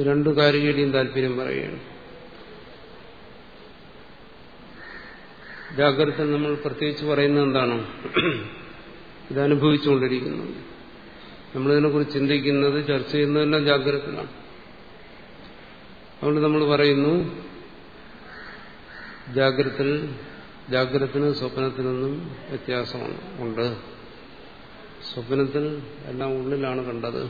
S1: രണ്ടു കാര്യങ്ങളുടെയും താല്പര്യം പറയുകയാണ്. ജാഗ്രത നമ്മൾ പ്രത്യേകിച്ച് പറയുന്നത് എന്താണ്? അനുഭവിച്ചുകൊണ്ടിരിക്കുന്നത് നമ്മളിതിനെക്കുറിച്ച് ചിന്തിക്കുന്നത് ചർച്ച ചെയ്യുന്നതെല്ലാം ജാഗ്രതത്തിലാണ് അതുകൊണ്ട് നമ്മൾ പറയുന്നു ജാഗ്രത്തിൽ ജാഗ്രതത്തിനും സ്വപ്നത്തിനൊന്നും വ്യത്യാസമാണ് ഉണ്ട്. സ്വപ്നത്തിൽ എല്ലാം ഉള്ളിലാണ് കണ്ടത്.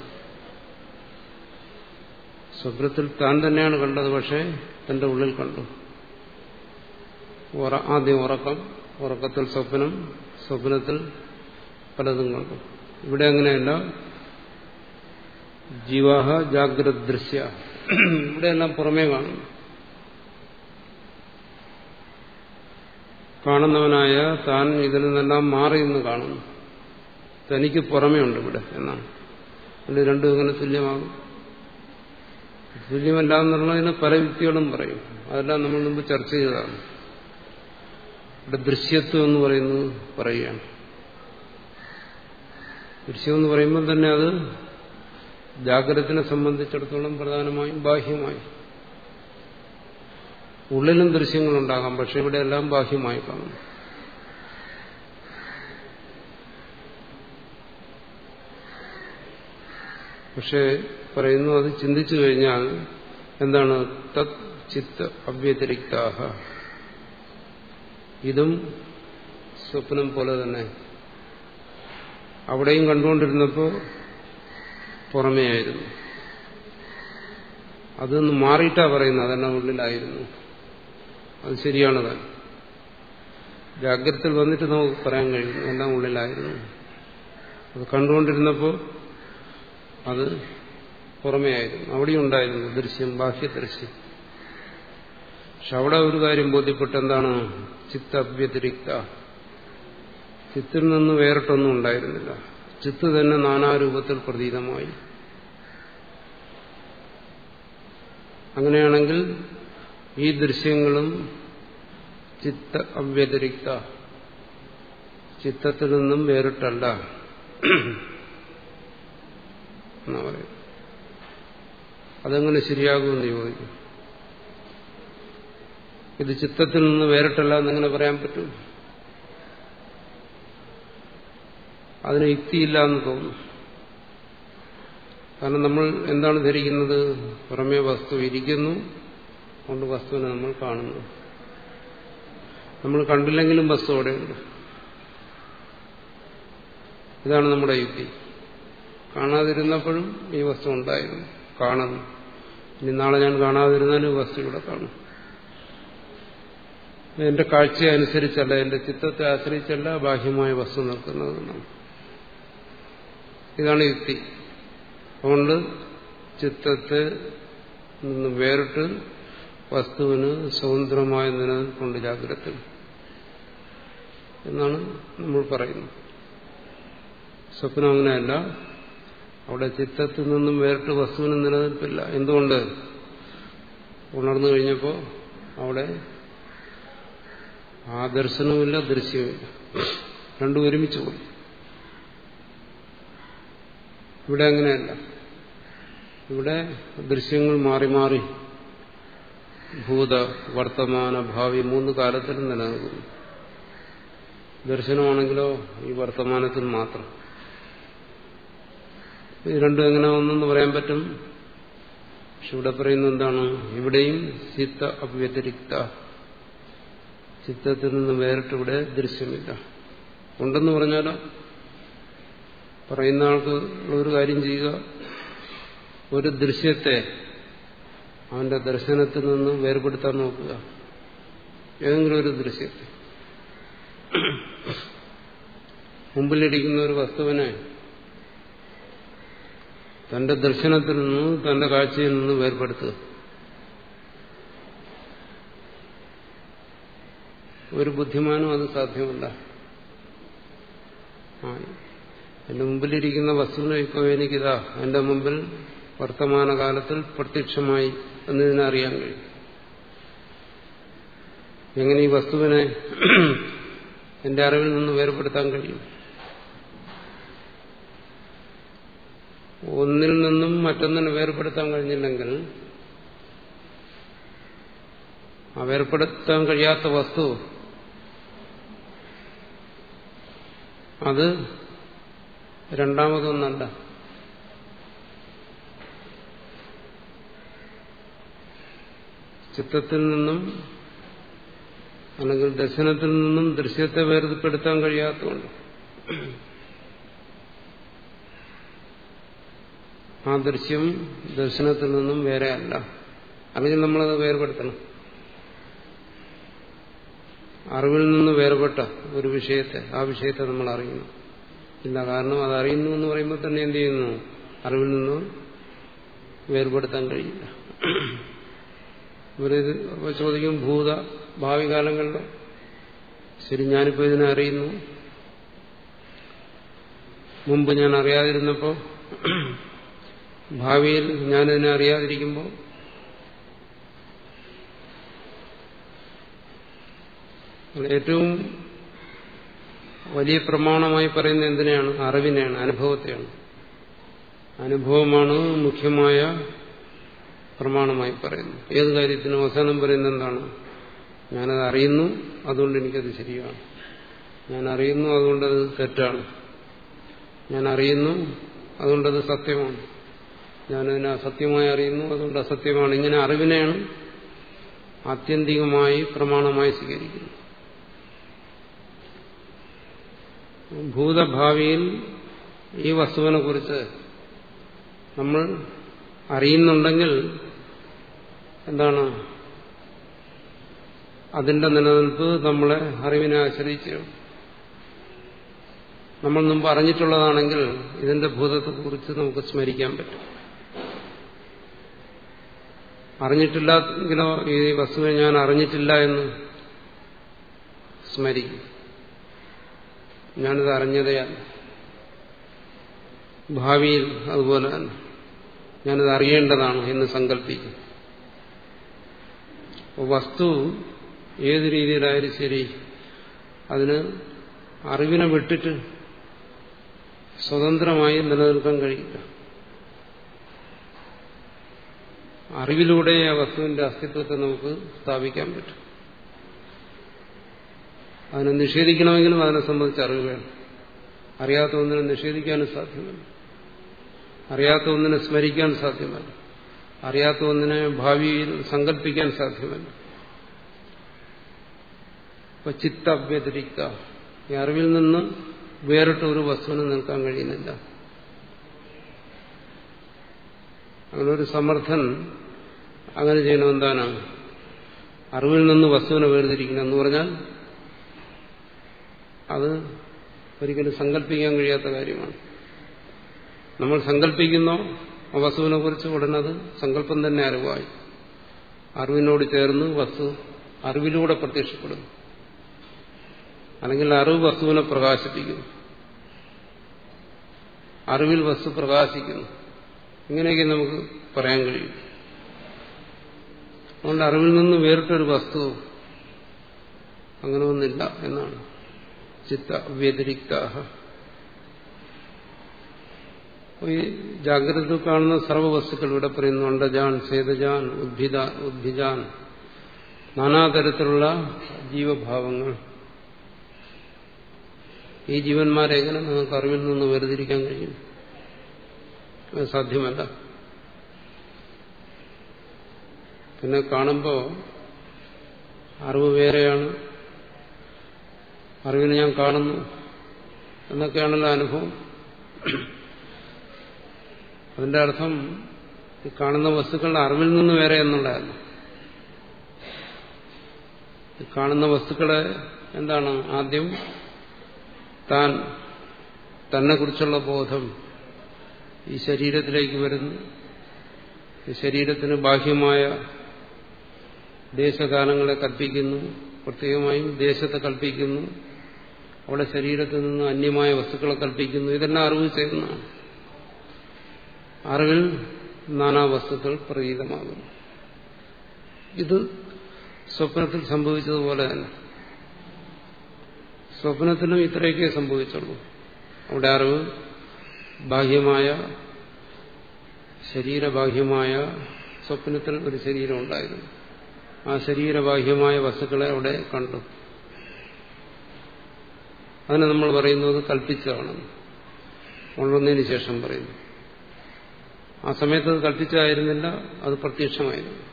S1: സ്വപ്നത്തിൽ താൻ തന്നെയാണ് കണ്ടത് പക്ഷേ തന്റെ ഉള്ളിൽ കണ്ടു. ആദ്യം ഉറക്കം ഉറക്കത്തിൽ സ്വപ്നം സ്വപ്നത്തിൽ പലതും കണ്ടു ഇവിടെ അങ്ങനെയല്ല. ജീവാഹ ജാഗ്രത ദൃശ്യ ഇവിടെയെല്ലാം പുറമേ കാണുന്നു കാണുന്നവനായ താൻ ഇതിൽ നിന്നെല്ലാം മാറി എന്ന് കാണുന്നു തനിക്ക് പുറമേ ഉണ്ട് ഇവിടെ എന്നാണ്. അതിൽ രണ്ടും ഇങ്ങനെ തുല്യമാകും. തുല്യമല്ല എന്നുള്ളതിന് പല വ്യക്തികളും പറയും. അതെല്ലാം നമ്മൾ മുമ്പ് ചർച്ച ചെയ്തതാണ്. ഇവിടെ ദൃശ്യത്വം എന്ന് പറയുന്നു പറയുകയാണ്. ദൃശ്യം എന്ന് പറയുമ്പോൾ തന്നെ അത് ജാഗ്രതത്തിനെ സംബന്ധിച്ചിടത്തോളം പ്രധാനമായും ബാഹ്യമായി. ഉള്ളിലും ദൃശ്യങ്ങളുണ്ടാകാം പക്ഷെ ഇവിടെ എല്ലാം ബാഹ്യമായി കാണുന്നു പക്ഷെ പറയുന്നു അത് ചിന്തിച്ചു കഴിഞ്ഞാൽ എന്താണ്? തത് ചിത്ത അവ്യതിരിക്താഹ. ഇതും സ്വപ്നം പോലെ തന്നെ. അവിടെയും കണ്ടുകൊണ്ടിരുന്നപ്പോൾ പുറമേയായിരുന്നു അതൊന്ന് മാറിയിട്ടാ പറയുന്നത്. അതെന്നെ ഉള്ളിലായിരുന്നു. അത് ശരിയാണ് താൻ ജാഗ്രതയിൽ വന്നിട്ട് നമുക്ക് പറയാൻ കഴിയും. എല്ലാം ഉള്ളിലായിരുന്നു. അത് കണ്ടുകൊണ്ടിരുന്നപ്പോൾ അത് പുറമേ ആയിരുന്നു. അവിടെ ഉണ്ടായിരുന്നു ദൃശ്യം ബാഹ്യ ദൃശ്യം പക്ഷെ അവിടെ ഒരു കാര്യം ബോധ്യപ്പെട്ടെന്താണ്? ചിത്തവ്യതിരിക്ത. ചിത്തിൽ നിന്ന് വേറിട്ടൊന്നും ഉണ്ടായിരുന്നില്ല. ചിത്ത് തന്നെ നാനാരൂപത്തിൽ പ്രതീതമായി. അങ്ങനെയാണെങ്കിൽ ഈ ദൃശ്യങ്ങളും ചിത്ത അവ്യതിരിക്ത. ചിത്തത്തിൽ നിന്നും വേറിട്ടല്ല. എന്നാ പറയും അതെങ്ങനെ ശരിയാകുമെന്ന് ചോദിക്കും. ഇത് ചിത്തത്തിൽ നിന്ന് വേറിട്ടല്ല എന്നിങ്ങനെ പറയാൻ പറ്റും. അതിന് യുക്തിയില്ല എന്ന് തോന്നുന്നു കാരണം നമ്മൾ എന്താണ് ധരിക്കുന്നത്? പുറമേ വസ്തു ഇരിക്കുന്നു അതുകൊണ്ട് വസ്തുവിനെ നമ്മൾ കാണുന്നു. നമ്മൾ കണ്ടില്ലെങ്കിലും വസ്തു അവിടെയുണ്ട്. ഇതാണ് നമ്മുടെ യുക്തി. കാണാതിരുന്നപ്പോഴും ഈ വസ്തു ഉണ്ടായിരുന്നു. കാണുന്നു. ഇനി നാളെ ഞാൻ കാണാതിരുന്നാലും വസ്തു ഇവിടെ കാണും. എന്റെ കാഴ്ചയെ അനുസരിച്ചല്ല എന്റെ ചിത്തത്തെ ആശ്രയിച്ചല്ല ബാഹ്യമായ വസ്തു നിൽക്കുന്നത് ഇതാണ് യുക്തി. അതുകൊണ്ട് ചിത്തത്തെ നിന്ന് വേറിട്ട് വസ്തുവിന് സ്വതന്ത്രമായ നിലനിൽപ്പുണ്ട് ജാഗ്രത എന്നാണ് നമ്മൾ പറയുന്നത്. സ്വപ്നം അങ്ങനെയല്ല. അവിടെ ചിത്തത്തിൽ നിന്നും വേറിട്ട് വസ്തുവിന് നിലനിൽപ്പില്ല. എന്തുകൊണ്ട്? ഉണർന്നു കഴിഞ്ഞപ്പോൾ അവിടെ ആ ദർശനവുമില്ല ദൃശ്യവുമില്ല. രണ്ടും ഒരുമിച്ച് പോയി. ഇവിടെ അങ്ങനെയല്ല. ഇവിടെ ദൃശ്യങ്ങൾ മാറി മാറി ഭൂത വർത്തമാന ഭാവി മൂന്ന് കാലത്തിലും നിലനിൽക്കുന്നു. ദർശനമാണെങ്കിലോ ഈ വർത്തമാനത്തിൽ മാത്രം. ഇത് രണ്ടും എങ്ങനെ ഒന്നെന്ന് പറയാൻ പറ്റും? പക്ഷെ ഇവിടെ പറയുന്നത് എന്താണ്? ഇവിടെയും ചിത്ത അവ്യതിരിക്ത. ചിത്തത്തിൽ നിന്ന് വേറിട്ട് ഇവിടെ ദൃശ്യമില്ല. ഉണ്ടെന്ന് പറഞ്ഞാലോ? പറയുന്ന ആൾക്ക് ഒരു കാര്യം ചെയ്യുക. ഒരു ദൃശ്യത്തെ അവന്റെ ദർശനത്തിൽ നിന്ന് വേർപെടുത്താൻ നോക്കുക. ഏതെങ്കിലും ഒരു ദൃശ്യത്തെ. മുമ്പിലിരിക്കുന്ന ഒരു വസ്തുവിനെ തന്റെ ദർശനത്തിൽ നിന്ന് തന്റെ കാഴ്ചയിൽ നിന്ന് വേർപെടുത്തുക. ഒരു ബുദ്ധിമാനും അത് സാധ്യമല്ല. എന്റെ മുമ്പിലിരിക്കുന്ന വസ്തുവിനെ ഇപ്പോൾ എനിക്കിതാ എന്റെ മുമ്പിൽ വർത്തമാനകാലത്തിൽ പ്രത്യക്ഷമായി എന്നതിനറിയാൻ കഴിയും. എങ്ങനെ ഈ വസ്തുവിനെ എന്റെ അറിവിൽ നിന്ന് വേർപെടുത്താൻ കഴിയും? ഒന്നിൽ നിന്നും മറ്റൊന്നിനെ വേർപെടുത്താൻ കഴിഞ്ഞില്ലെങ്കിൽ ആ വേർപെടുത്താൻ കഴിയാത്ത വസ്തു അത് രണ്ടാമതൊന്നല്ല ചിത്തത്തിൽ നിന്നും അല്ലെങ്കിൽ ദർശനത്തിൽ നിന്നും ദൃശ്യത്തെ വേർതിപ്പെടുത്താൻ കഴിയാത്തതുകൊണ്ട്. ആ ദൃശ്യം ദർശനത്തിൽ നിന്നും വേറെ അല്ല. അല്ലെങ്കിൽ നമ്മളത് വേർപെടുത്തണം. അറിവിൽ നിന്ന് വേർപെട്ട ഒരു വിഷയത്തെ ആ വിഷയത്തെ നമ്മൾ അറിയുന്നു. ഇല്ല കാരണം? അത് അറിയുന്നു എന്ന് പറയുമ്പോൾ തന്നെ എന്ത് ചെയ്യുന്നു? അറിവിൽ നിന്ന് വേർപെടുത്താൻ കഴിയില്ല. ഇവരിത് ചോദിക്കും ഭൂത ഭാവി കാലങ്ങളിൽ ശരി ഞാനിപ്പോൾ ഇതിനെ അറിയുന്നു. മുമ്പ് ഞാൻ അറിയാതിരുന്നപ്പോൾ ഭാവിയിൽ ഞാനിതിനെ അറിയാതിരിക്കുമ്പോൾ ഏറ്റവും വലിയ പ്രമാണമായി പറയുന്ന എന്തിനെയാണ്? അറിവിനെയാണ് അനുഭവത്തെയാണ്. അനുഭവമാണ് മുഖ്യമായ പ്രമാണമായി പറയുന്നു ഏത് കാര്യത്തിനും അവസാനം പറയുന്നത് എന്താണ്? ഞാനത് അറിയുന്നു അതുകൊണ്ട് എനിക്കത് ശരിയാണ്. ഞാൻ അറിയുന്നു അതുകൊണ്ടത് തെറ്റാണ്. ഞാൻ അറിയുന്നു അതുകൊണ്ടത് സത്യമാണ്. ഞാനതിനെ അസത്യമായി അറിയുന്നു അതുകൊണ്ട് അസത്യമാണ്. ഇങ്ങനെ അറിവിനെയാണ് ആത്യന്തികമായി പ്രമാണമായി സ്വീകരിക്കുന്നത്. ഭൂതഭാവിയിൽ ഈ വസ്തുവിനെ കുറിച്ച് നമ്മൾ അറിയുന്നുണ്ടെങ്കിൽ എന്താണ്? അതിന്റെ നിലനിൽപ്പ് നമ്മളെ അറിവിനെ ആശ്രയിച്ച് നമ്മൾ മുമ്പ് അറിഞ്ഞിട്ടുള്ളതാണെങ്കിൽ ഇതിന്റെ ഭൂതത്തെക്കുറിച്ച് നമുക്ക് സ്മരിക്കാൻ പറ്റും. അറിഞ്ഞിട്ടില്ലെങ്കിലോ ഈ വസ്തുവിനെ ഞാൻ അറിഞ്ഞിട്ടില്ല എന്ന് സ്മരിക്കും. ഞാനിത് അറിഞ്ഞതേയല്ല. ഭാവിയിൽ അതുപോലെ തന്നെ ഞാനിത് അറിയേണ്ടതാണ് എന്ന് സങ്കല്പിക്കും. വസ്തു ഏത് രീതിയിലായാലും ശരി അതിന് അറിവിനെ വിട്ടിട്ട് സ്വതന്ത്രമായി നിലനിൽക്കാൻ കഴിയില്ല. അറിവിലൂടെ ആ വസ്തുവിന്റെ അസ്തിത്വത്തെ നമുക്ക് സ്ഥാപിക്കാൻ പറ്റും. അതിനെ നിഷേധിക്കണമെങ്കിലും അതിനെ സംബന്ധിച്ച് അറിവ് വേണം അറിയാത്ത ഒന്നിനെ നിഷേധിക്കാനും സാധ്യമല്ല. അറിയാത്ത ഒന്നിനെ സ്മരിക്കാൻ സാധ്യമല്ല. അറിയാത്ത ഒന്നിനെ ഭാവിയിൽ സങ്കല്പിക്കാൻ സാധ്യമല്ല. ഇപ്പൊ ചിത്ത വ്യതിരിക്ത ഈ അറിവിൽ നിന്ന് വേറിട്ട ഒരു വസ്തുവിന് നിൽക്കാൻ കഴിയുന്നില്ല. അങ്ങനെ ഒരു സമർത്ഥൻ അങ്ങനെ ചെയ്യണം എന്താണ്? അറിവിൽ നിന്ന് വസ്തുവിനെ വേർതിരിക്കണം എന്ന് പറഞ്ഞാൽ അത് ഒരിക്കലും സങ്കല്പിക്കാൻ കഴിയാത്ത കാര്യമാണ്. നമ്മൾ സങ്കല്പിക്കുന്നോ ആ വസ്തുവിനെ കുറിച്ച് ഉടനെ അത് സങ്കല്പം തന്നെ അറിവായി. അറിവിനോട് ചേർന്ന് വസ്തു അറിവിലൂടെ പ്രത്യക്ഷപ്പെടുന്നു. അല്ലെങ്കിൽ അറിവ് വസ്തുവിനെ പ്രകാശിപ്പിക്കുന്നു. അറിവിൽ വസ്തു പ്രകാശിക്കുന്നു. ഇങ്ങനെയൊക്കെ നമുക്ക് പറയാൻ കഴിയും. അതുകൊണ്ട് അറിവിൽ നിന്ന് വേറിട്ടൊരു വസ്തു അങ്ങനെ ഒന്നില്ല എന്നാണ്. ചിത്ത വ്യതിരിക്ത ഈ ജാഗ്രത കാണുന്ന സർവവസ്തുക്കൾ ഇവിടെ പറയുന്നു അണ്ടജാൻ സേതജാൻ ഉദ്ഭിദ ഉദ്ഭിജാൻ നാനാതരത്തിലുള്ള ജീവഭാവങ്ങൾ ഈ ജീവന്മാരെ എങ്ങനെ നിങ്ങൾക്ക് അറിവിൽ നിന്ന് വേർതിരിക്കാൻ കഴിയും അത് സാധ്യമല്ല പിന്നെ കാണുമ്പോൾ അറിവ് വേറെയാണ് അറിവിനെ ഞാൻ കാണുന്നു. എന്നൊക്കെയാണല്ലോ അനുഭവം. അതിന്റെ അർത്ഥം ഈ കാണുന്ന വസ്തുക്കളുടെ അറിവിൽ നിന്ന് വേറെ ഈ കാണുന്ന വസ്തുക്കളെ എന്താണ് ആദ്യം താൻ തന്നെ കുറിച്ചുള്ള ബോധം ഈ ശരീരത്തിലേക്ക് വരുന്നു. ഈ ശരീരത്തിന് ബാഹ്യമായ ദേശകാലങ്ങളെ കൽപ്പിക്കുന്നു. പ്രത്യേകമായും ദേശത്തെ കൽപ്പിക്കുന്നു. അവിടെ ശരീരത്തിൽ നിന്ന് അന്യമായ വസ്തുക്കളെ കൽപ്പിക്കുന്നു ഇതെല്ലാം അറിവ് ചെയ്യുന്നതാണ് അറിവിൽ നാനാ വസ്തുക്കൾ പ്രതീതമാകുന്നു. ഇത് സ്വപ്നത്തിൽ സംഭവിച്ചതുപോലെ തന്നെ. സ്വപ്നത്തിനും ഇത്രയൊക്കെ സംഭവിച്ചുള്ളൂ. അവിടെ അറിവ് ബാഹ്യമായ ശരീരബാഹ്യമായ സ്വപ്നത്തിൽ ഒരു ശരീരം ഉണ്ടായിരുന്നു. ആ ശരീരബാഹ്യമായ വസ്തുക്കളെ അവിടെ കണ്ടു. അതിനെ നമ്മൾ പറയുന്നത് കൽപ്പിച്ചതാണെന്ന് ഉണർന്നതിന് ശേഷം പറയുന്നു. ആ സമയത്ത് അത് കൽപ്പിച്ചതായിരുന്നില്ല അത് പ്രത്യക്ഷമായിരുന്നു.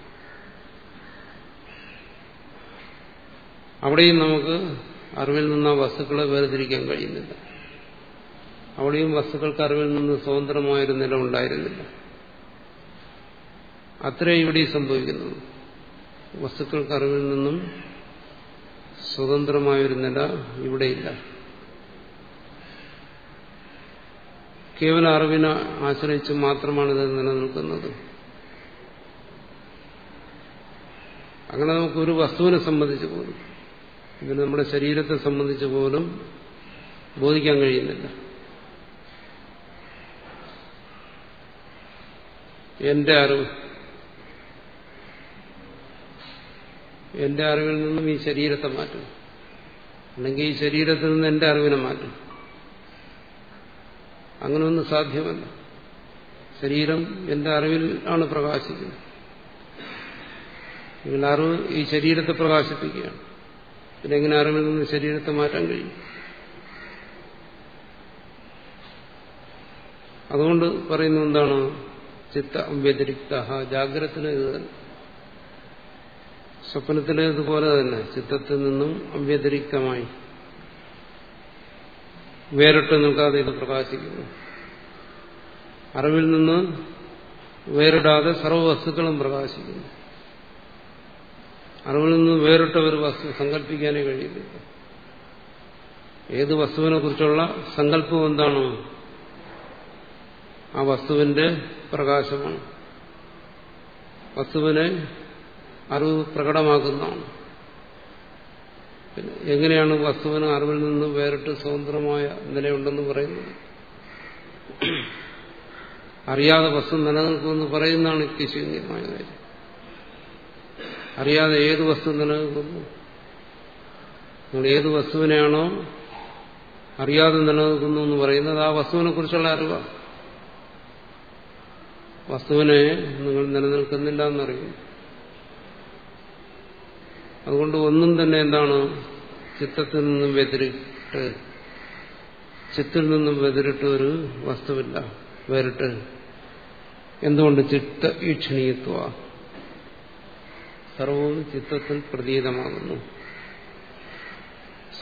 S1: അവിടെയും നമുക്ക് അറിവിൽ നിന്ന് ആ വസ്തുക്കളെ വേർതിരിക്കാൻ കഴിയുന്നില്ല. അവിടെയും വസ്തുക്കൾക്ക് അറിവിൽ നിന്ന് സ്വതന്ത്രമായൊരു നില ഉണ്ടായിരുന്നില്ല. അത്രേ ഇവിടെ സംഭവിക്കുന്നു വസ്തുക്കൾക്ക് അറിവിൽ നിന്നും സ്വതന്ത്രമായൊരു നില ഇവിടെയില്ല. കേവല അറിവിനെ ആശ്രയിച്ച് മാത്രമാണ് ഇത് നിലനിൽക്കുന്നത്. അങ്ങനെ നമുക്ക് ഒരു വസ്തുവിനെ സംബന്ധിച്ച് പോലും ഇതിന് നമ്മുടെ ശരീരത്തെ സംബന്ധിച്ച് പോലും ബോധിക്കാൻ കഴിയുന്നില്ല. എന്റെ അറിവ് എന്റെ അറിവിൽ നിന്നും ഈ ശരീരത്തെ മാറ്റും. അല്ലെങ്കിൽ ഈ ശരീരത്തിൽ നിന്ന് എന്റെ അറിവിനെ മാറ്റും. അങ്ങനെയൊന്നും സാധ്യമല്ല. ശരീരം എന്റെ അറിവിൽ ആണ് പ്രകാശിക്കുന്നത്. നിങ്ങൾ അറിവ് ഈ ശരീരത്തെ പ്രകാശിപ്പിക്കുകയാണ്. പിന്നെ എങ്ങനെ അറിവിൽ നിന്ന് ശരീരത്തെ മാറ്റാൻ കഴിയും? അതുകൊണ്ട് പറയുന്ന എന്താണ്? ചിത്ത വ്യതിരിക്ത ജാഗ്രതത്തിന് ഇത് തന്നെ. സ്വപ്നത്തിലെ ഇതുപോലെ തന്നെ ചിത്തത്തിൽ നിന്നും അവ്യതിരിക്തമായി വേറിട്ട് നിൽക്കാതെ ഇത് പ്രകാശിക്കുന്നു. അറിവിൽ നിന്ന് വേറിടാതെ സർവവസ്തുക്കളും പ്രകാശിക്കുന്നു. അറിവിൽ നിന്ന് വേറിട്ട ഒരു വസ്തു സങ്കല്പിക്കാനേ കഴിയുന്നില്ല ഏത് വസ്തുവിനെ കുറിച്ചുള്ള സങ്കല്പം എന്താണോ ആ വസ്തുവിന്റെ പ്രകാശമാണ്. വസ്തുവിനെ അറിവ് പ്രകടമാക്കുന്നതാണ്. പിന്നെ എങ്ങനെയാണ് വസ്തുവിന് അറിവിൽ നിന്ന് വേറിട്ട് സ്വതന്ത്രമായ നിലയുണ്ടെന്ന് പറയുന്നത്? അറിയാതെ വസ്തു നിലനിൽക്കുമെന്ന് പറയുന്നതാണ് യുക്തിശൂന്യമായ കാര്യം. അറിയാതെ ഏത് വസ്തു നിലനിൽക്കുന്നു? നിങ്ങൾ ഏത് വസ്തുവിനെയാണോ അറിയാതെ നിലനിൽക്കുന്നു എന്ന് പറയുന്നത് ആ വസ്തുവിനെ കുറിച്ചുള്ള അറിവാണ് വസ്തുവിനെ നിങ്ങൾ നിലനിൽക്കുന്നില്ല എന്നറിയുന്നു. അതുകൊണ്ട് ഒന്നും തന്നെ എന്താണ്? ചിത്തത്തിൽ നിന്നും വ്യതിരിട്ട് ചിത്തിൽ നിന്നും വെതിരിട്ട് ഒരു വസ്തുവില്ല. വേറിട്ട്. എന്തുകൊണ്ട് ചിത്ത ഈക്ഷണീയത്വ? സർവവും ചിത്തത്തിൽ പ്രതീതമാകുന്നു.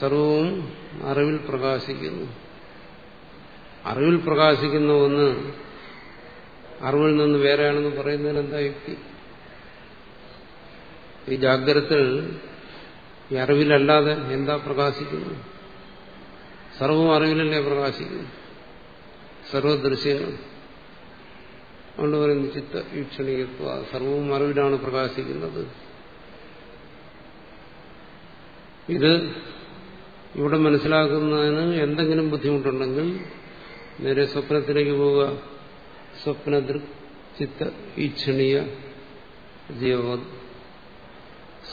S1: സർവവും അറിവിൽ പ്രകാശിക്കുന്നു. അറിവിൽ പ്രകാശിക്കുന്ന ഒന്ന് അറിവിൽ നിന്ന് വേറെയാണെന്ന് പറയുന്നതിന് എന്താ യുക്തി? ഈ ജാഗ്രത ഈ അറിവിലല്ലാതെ എന്താ പ്രകാശിക്കുന്നു സർവവും അറിവിലല്ലേ പ്രകാശിക്കുന്നു സർവദൃശ്യ അതുകൊണ്ട് ചിത്ത ഈക്ഷണികത്വ സർവവും അറിവിലാണ് പ്രകാശിക്കുന്നത്. ഇത് ഇവിടെ മനസ്സിലാക്കുന്നതിന് എന്തെങ്കിലും ബുദ്ധിമുട്ടുണ്ടെങ്കിൽ നേരെ സ്വപ്നത്തിലേക്ക് പോവുക. സ്വപ്നദൃ ചിത്ത ഈക്ഷണീയ ജീവ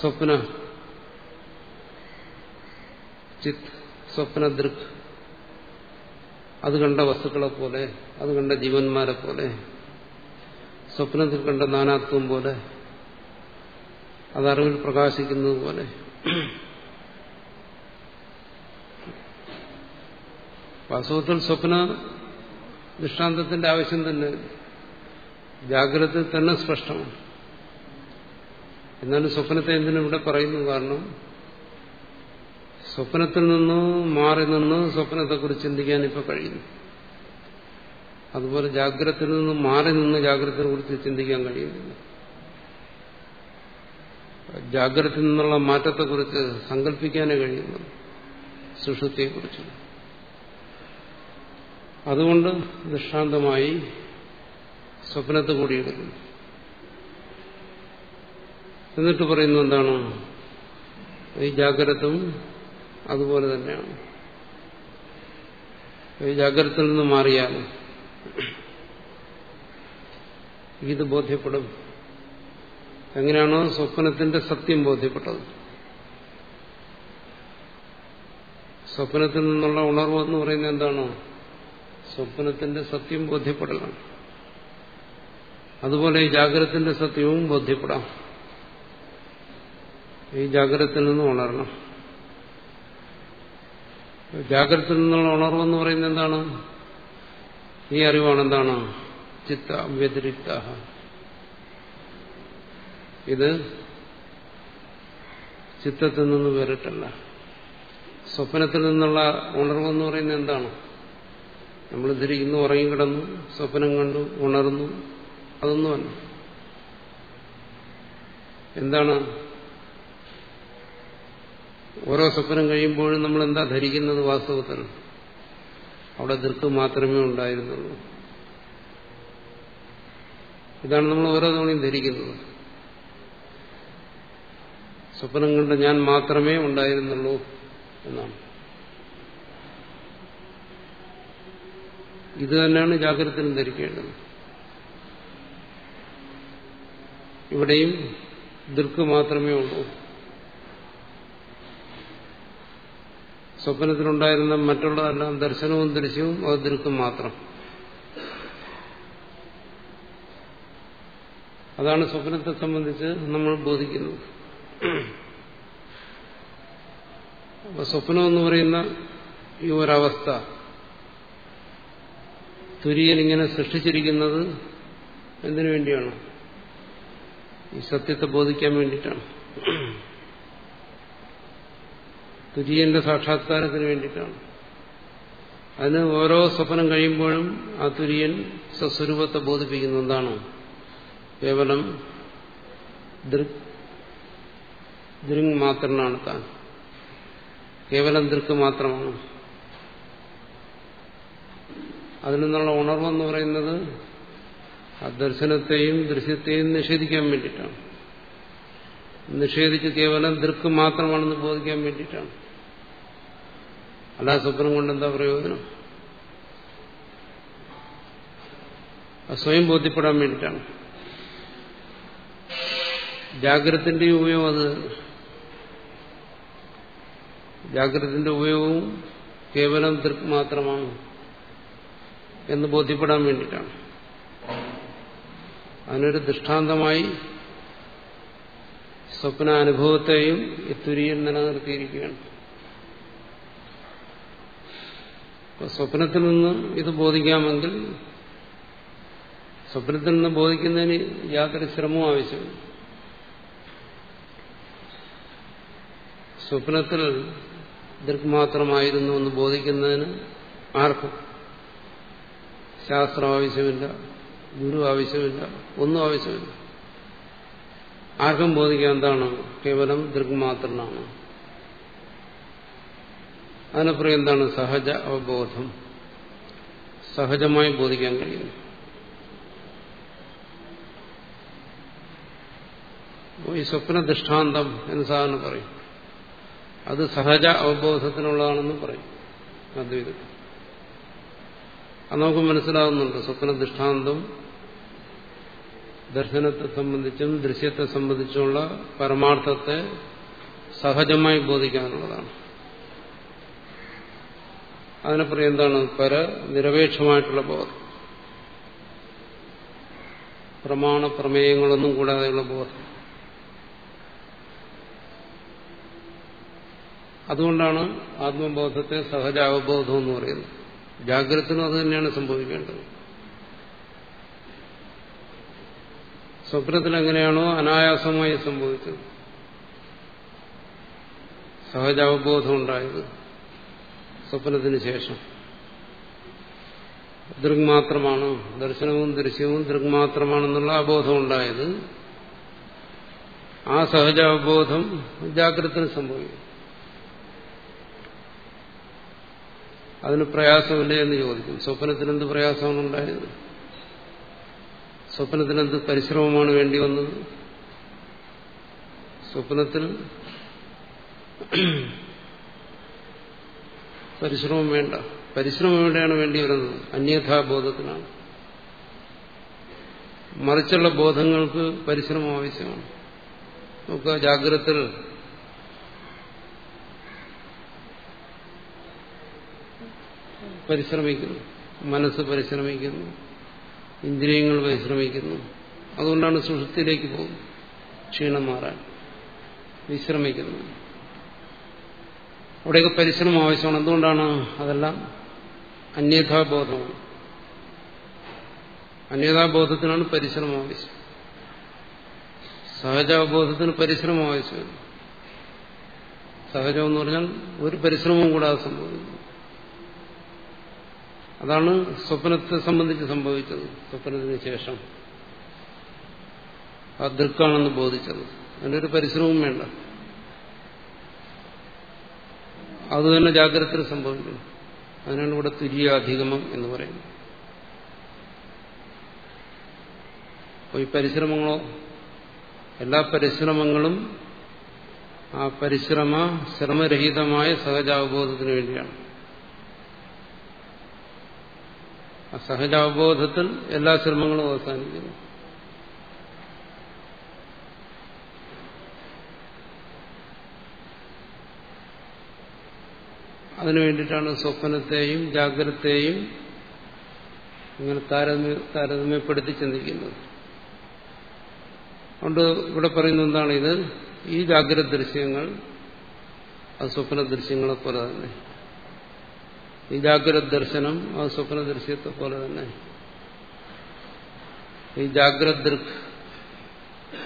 S1: സ്വപ്ന. ചിത് സ്വപ്നദൃക് അത് കണ്ട വസ്തുക്കളെ പോലെ അത് കണ്ട ജീവന്മാരെ പോലെ സ്വപ്നത്തിൽ കണ്ട നാനാത്വം പോലെ അത് അറിവിൽ പ്രകാശിക്കുന്നത് പോലെ. വാസ്തവത്തിൽ സ്വപ്ന ദൃഷ്ടാന്തത്തിന്റെ ആവശ്യം തന്നെ. ജാഗ്രത തന്നെ സ്പഷ്ടമാണ്. എന്നാലും സ്വപ്നത്തെ എന്തിനും ഇവിടെ പറയുന്നു കാരണം സ്വപ്നത്തിൽ നിന്ന് മാറി നിന്ന് സ്വപ്നത്തെക്കുറിച്ച് ചിന്തിക്കാൻ ഇപ്പൊ കഴിയുന്നു. അതുപോലെ ജാഗ്രതയിൽ നിന്ന് മാറി നിന്ന് ജാഗ്രതയെ കുറിച്ച് ചിന്തിക്കാൻ കഴിയുന്നില്ല. ജാഗ്രതയിൽ നിന്നുള്ള മാറ്റത്തെക്കുറിച്ച് സങ്കല്പിക്കാനേ കഴിയുന്നു സുഷുതിയെക്കുറിച്ച് അതുകൊണ്ട് ദൃഷ്ടാന്തമായി സ്വപ്നത്തെ കൂടിയെടുക്കുന്നു എന്നിട്ട് പറയുന്നത് എന്താണ്? ഈ ജാഗ്രതവും അതുപോലെ തന്നെയാണ്. ഈ ജാഗ്രതയിൽ നിന്ന് മാറിയാൽ ഇത് ബോധ്യപ്പെടും. എങ്ങനെയാണോ സ്വപ്നത്തിന്റെ സത്യം ബോധ്യപ്പെട്ടത്. സ്വപ്നത്തിൽ നിന്നുള്ള ഉണർവ് എന്ന് പറയുന്നത് എന്താണോ? സ്വപ്നത്തിന്റെ സത്യം ബോധ്യപ്പെടലാണ്. അതുപോലെ ഈ ജാഗ്രതത്തിന്റെ സത്യവും ബോധ്യപ്പെടാം. ഈ ജാഗ്രതത്തിൽ നിന്ന് ഉണരണം ജാഗ്രത നിന്നുള്ള ഉണർവെന്ന് പറയുന്നത് എന്താണ്? ഈ അറിവാണ് എന്താണ്? ചിത്ത വ്യതിരിക്ത. ഇത് ചിത്തത്തിൽ നിന്ന് വേറിട്ടല്ല. സ്വപ്നത്തിൽ നിന്നുള്ള ഉണർവെന്ന് പറയുന്നത് എന്താണ്? നമ്മൾ ധരിക്കുന്നു ഉറങ്ങിക്കിടന്നു സ്വപ്നം കണ്ടു ഉണർന്നു. അതൊന്നുമല്ല. എന്താണ്? ഓരോ സ്വപ്നം കഴിയുമ്പോഴും നമ്മൾ എന്താ ധരിക്കുന്നത് വാസ്തവത്തിൽ? അവിടെ ദൃക്ക് മാത്രമേ ഉണ്ടായിരുന്നുള്ളൂ. ഇതാണ് നമ്മൾ ഓരോ തവണയും ധരിക്കുന്നത്. സ്വപ്നം കണ്ട് ഞാൻ മാത്രമേ ഉണ്ടായിരുന്നുള്ളൂ എന്നാണ്. ഇത് തന്നെയാണ് ജാഗ്രതത്തിനും ധരിക്കേണ്ടത്. ഇവിടെയും ദൃക്ക് മാത്രമേ ഉള്ളൂ. സ്വപ്നത്തിലുണ്ടായിരുന്ന മറ്റുള്ളതെല്ലാം ദർശനവും ദൃശ്യവും അത് ദൃക്കും മാത്രം. അതാണ് സ്വപ്നത്തെ സംബന്ധിച്ച് നമ്മൾ ബോധിക്കുന്നത്. അപ്പൊ സ്വപ്നം എന്ന് പറയുന്ന ഈ ഒരവസ്ഥ തുര്യൻ ഇങ്ങനെ സൃഷ്ടിച്ചിരിക്കുന്നത് എന്തിനു വേണ്ടിയാണ്? ഈ സത്യത്തെ ബോധിക്കാൻ വേണ്ടിയിട്ടാണ്. തുര്യന്റെ സാക്ഷാത്കാരത്തിന് വേണ്ടിയിട്ടാണ്. അതിന് ഓരോ സ്വപ്നം കഴിയുമ്പോഴും ആ തുര്യൻ സ്വസ്വരൂപത്തെ ബോധിപ്പിക്കുന്ന എന്താണ് കേവലം ദൃക് ദൃങ് മാത്രനാണ് താൻ. കേവലം ദൃക്ക് മാത്രമാണ്. അതിൽ നിന്നുള്ള ഉണർവെന്ന് പറയുന്നത് ആ ദർശനത്തെയും ദൃശ്യത്തെയും നിഷേധിക്കാൻ വേണ്ടിയിട്ടാണ്. നിഷേധിച്ച് കേവലം ദൃക്ക് മാത്രമാണെന്ന് ബോധിക്കാൻ വേണ്ടിയിട്ടാണ്. അല്ലാ സ്വപ്നം കൊണ്ട് എന്താ പ്രയോജനം? സ്വയം ബോധ്യപ്പെടാൻ വേണ്ടിയിട്ടാണ്. ജാഗ്രതത്തിന്റെ ഉപയോഗം അത് ജാഗ്രതത്തിന്റെ ഉപയോഗവും കേവലം തൃക്ക് മാത്രമാണ് എന്ന് ബോധ്യപ്പെടാൻ വേണ്ടിയിട്ടാണ്. അതിനൊരു ദൃഷ്ടാന്തമായി സ്വപ്നാനുഭവത്തെയും ഈ തുരിയിൽ നിലനിർത്തിയിരിക്കുകയാണ്. സ്വപ്നത്തിൽ നിന്ന് ഇത് ബോധിക്കാമെങ്കിൽ സ്വപ്നത്തിൽ നിന്ന് ബോധിക്കുന്നതിന് യാതൊരു ശ്രമവും ആവശ്യമില്ല. സ്വപ്നത്തിൽ ദൃക് മാത്രമായിരുന്നു എന്ന് ബോധിക്കുന്നതിന് ആർക്കും ശാസ്ത്രം ആവശ്യമില്ല ഗുരു ആവശ്യമില്ല ഒന്നും ആവശ്യമില്ല. ആർക്കും ബോധിക്കാൻ എന്താണ്? കേവലം ദൃക് മാത്രമാണ് അതിനപ്പുറം എന്താണ് സഹജ അവബോധം? സഹജമായി ബോധിക്കാൻ കഴിയുന്നു ഈ സ്വപ്ന ദൃഷ്ടാന്തം എന്ന് സാധാരണ പറയും. അത് സഹജ അവബോധത്തിനുള്ളതാണെന്ന് പറയും. അദ്വൈതത്തിൽ അത് നമുക്ക് മനസ്സിലാകുന്നുണ്ട് സ്വപ്ന ദൃഷ്ടാന്തം ദർശനത്തെ സംബന്ധിച്ചും ദൃശ്യത്തെ സംബന്ധിച്ചുമുള്ള പരമാർത്ഥത്തെ സഹജമായി ബോധിക്കാനുള്ളതാണ്. അതിനപ്പുറം എന്താണ്? പര നിരപേക്ഷമായിട്ടുള്ള ബോധം. പ്രമാണ പ്രമേയങ്ങളൊന്നും കൂടാതെയുള്ള ബോധം. അതുകൊണ്ടാണ് ആത്മബോധത്തെ സഹജാവബോധം എന്ന് പറയുന്നത്. ജാഗ്രതത്തിനും അത് തന്നെയാണ് സംഭവിക്കേണ്ടത്. സ്വപ്നത്തിൽ എങ്ങനെയാണോ അനായാസമായി സംഭവിച്ചത്. സഹജാവബോധം ഉണ്ടായത്. സ്വപ്നത്തിന് ശേഷം. ദൃഗ്മാത്രമാണ് ദർശനവും ദൃശ്യവും ദൃഗ്മാത്രമാണെന്നുള്ള മാത്രമാണെന്നുള്ള ഉണ്ടായത് ആ സഹജാവബോധം ജാഗ്രതത്തിന് സംഭവിക്കും. അതിന് പ്രയാസമില്ലേ എന്ന് ചോദിക്കും. സ്വപ്നത്തിന് എന്ത് പ്രയാസമാണ് ഉണ്ടായത്? സ്വപ്നത്തിന് എന്ത് പരിശ്രമമാണ് വേണ്ടി വന്നത്? സ്വപ്നത്തിൽ പരിശ്രമം വേണ്ട. പരിശ്രമം എവിടെയാണ് വേണ്ടി വരുന്നത്. അന്യഥാബോധത്തിനാണ് മറിച്ചുള്ള ബോധങ്ങൾക്ക് പരിശ്രമം ആവശ്യമാണ്. നമുക്ക് ജാഗ്രത പരിശ്രമിക്കുന്നു. മനസ്സ് പരിശ്രമിക്കുന്നു. ഇന്ദ്രിയങ്ങൾ പരിശ്രമിക്കുന്നു. അതുകൊണ്ടാണ് സുഷുപ്തിയിലേക്ക് പോകുന്നത്. ക്ഷീണം മാറാൻ. വിശ്രമിക്കുന്നു. അവിടെയൊക്കെ പരിശ്രമം ആവശ്യമാണ്. എന്തുകൊണ്ടാണ് അതെല്ലാം അന്യഥാബോധമാണ് അന്യഥാബോധത്തിനാണ് പരിശ്രമം ആവശ്യം. സഹജാബോധത്തിന് പരിശ്രമം ആവശ്യമില്ല സഹജം എന്ന് പറഞ്ഞാൽ ഒരു പരിശ്രമവും കൂടാതെ സംഭവിക്കുന്നു. അതാണ് സ്വപ്നത്തെ സംബന്ധിച്ച് സംഭവിച്ചത് സ്വപ്നത്തിന് ശേഷം. ആ ദൃക്കാണെന്ന് ബോധിച്ചത്. അതിനൊരു പരിശ്രമവും വേണ്ട. അതുതന്നെ ജാഗ്രത സംഭവിക്കുന്നു. അതിനാണ് ഇവിടെ തുര്യാധിഗമം എന്ന് പറയുന്നത്. അപ്പോൾ ഈ പരിശ്രമങ്ങളോ എല്ലാ പരിശ്രമങ്ങളും ആ പരിശ്രമ ശ്രമരഹിതമായ സഹജാവബോധത്തിന് വേണ്ടിയാണ്. ആ സഹജാവബോധത്തിൽ എല്ലാ ശ്രമങ്ങളും അവസാനിക്കുന്നു. അതിനു വേണ്ടിയിട്ടാണ് സ്വപ്നത്തെയും ജാഗ്രതയെയും ഇങ്ങനെ താരതമ്യ താരതമ്യപ്പെടുത്തി ചിന്തിക്കുന്നത്. അതുകൊണ്ട് ഇവിടെ പറയുന്നത് എന്താണ് ഇത്? ഈ ജാഗ്രത ദൃശ്യങ്ങൾ ആ സ്വപ്ന ദൃശ്യങ്ങളെ പോലെ തന്നെ. ഈ ജാഗ്രത ദർശനം ആ സ്വപ്ന ദൃശ്യത്തെ പോലെ തന്നെ. ഈ ജാഗ്രത ദൃക്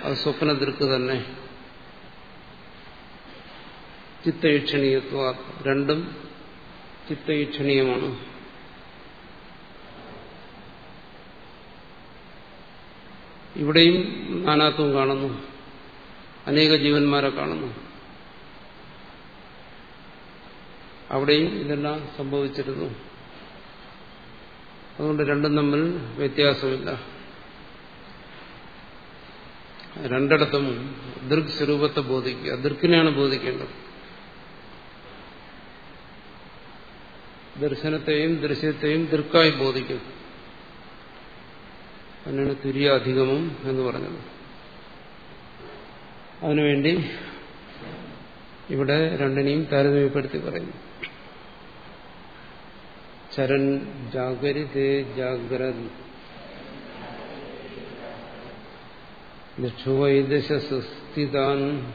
S1: അത് സ്വപ്ന ദൃക്ക് തന്നെ. ചിത്തീക്ഷണീയത്വ രണ്ടും ചിത്തീക്ഷണീയമാണ്. ഇവിടെയും നാനാത്വം കാണുന്നു. അനേക ജീവന്മാരെ കാണുന്നു. അവിടെയും ഇതെല്ലാം സംഭവിച്ചിരുന്നു. അതുകൊണ്ട് രണ്ടും തമ്മിൽ വ്യത്യാസമില്ല. രണ്ടിടത്തും ദൃക് സ്വരൂപത്തെ ബോധിക്കുക ദൃക്കിനെയാണ് ബോധിക്കേണ്ടത്. ദർശനത്തെയും ദൃശ്യത്തെയും ദൃക്കായി ബോധിക്കും. അതിനാണ് തുര്യാധികമം എന്ന് പറഞ്ഞത്. അതിനുവേണ്ടി ഇവിടെ രണ്ടിനെയും താരതമ്യപ്പെടുത്തി പറയുന്നു. ചരൻ ജാഗരിതേ ജാഗ്രത് ദക്ഷുവൈദശസ്ഥിതാൻ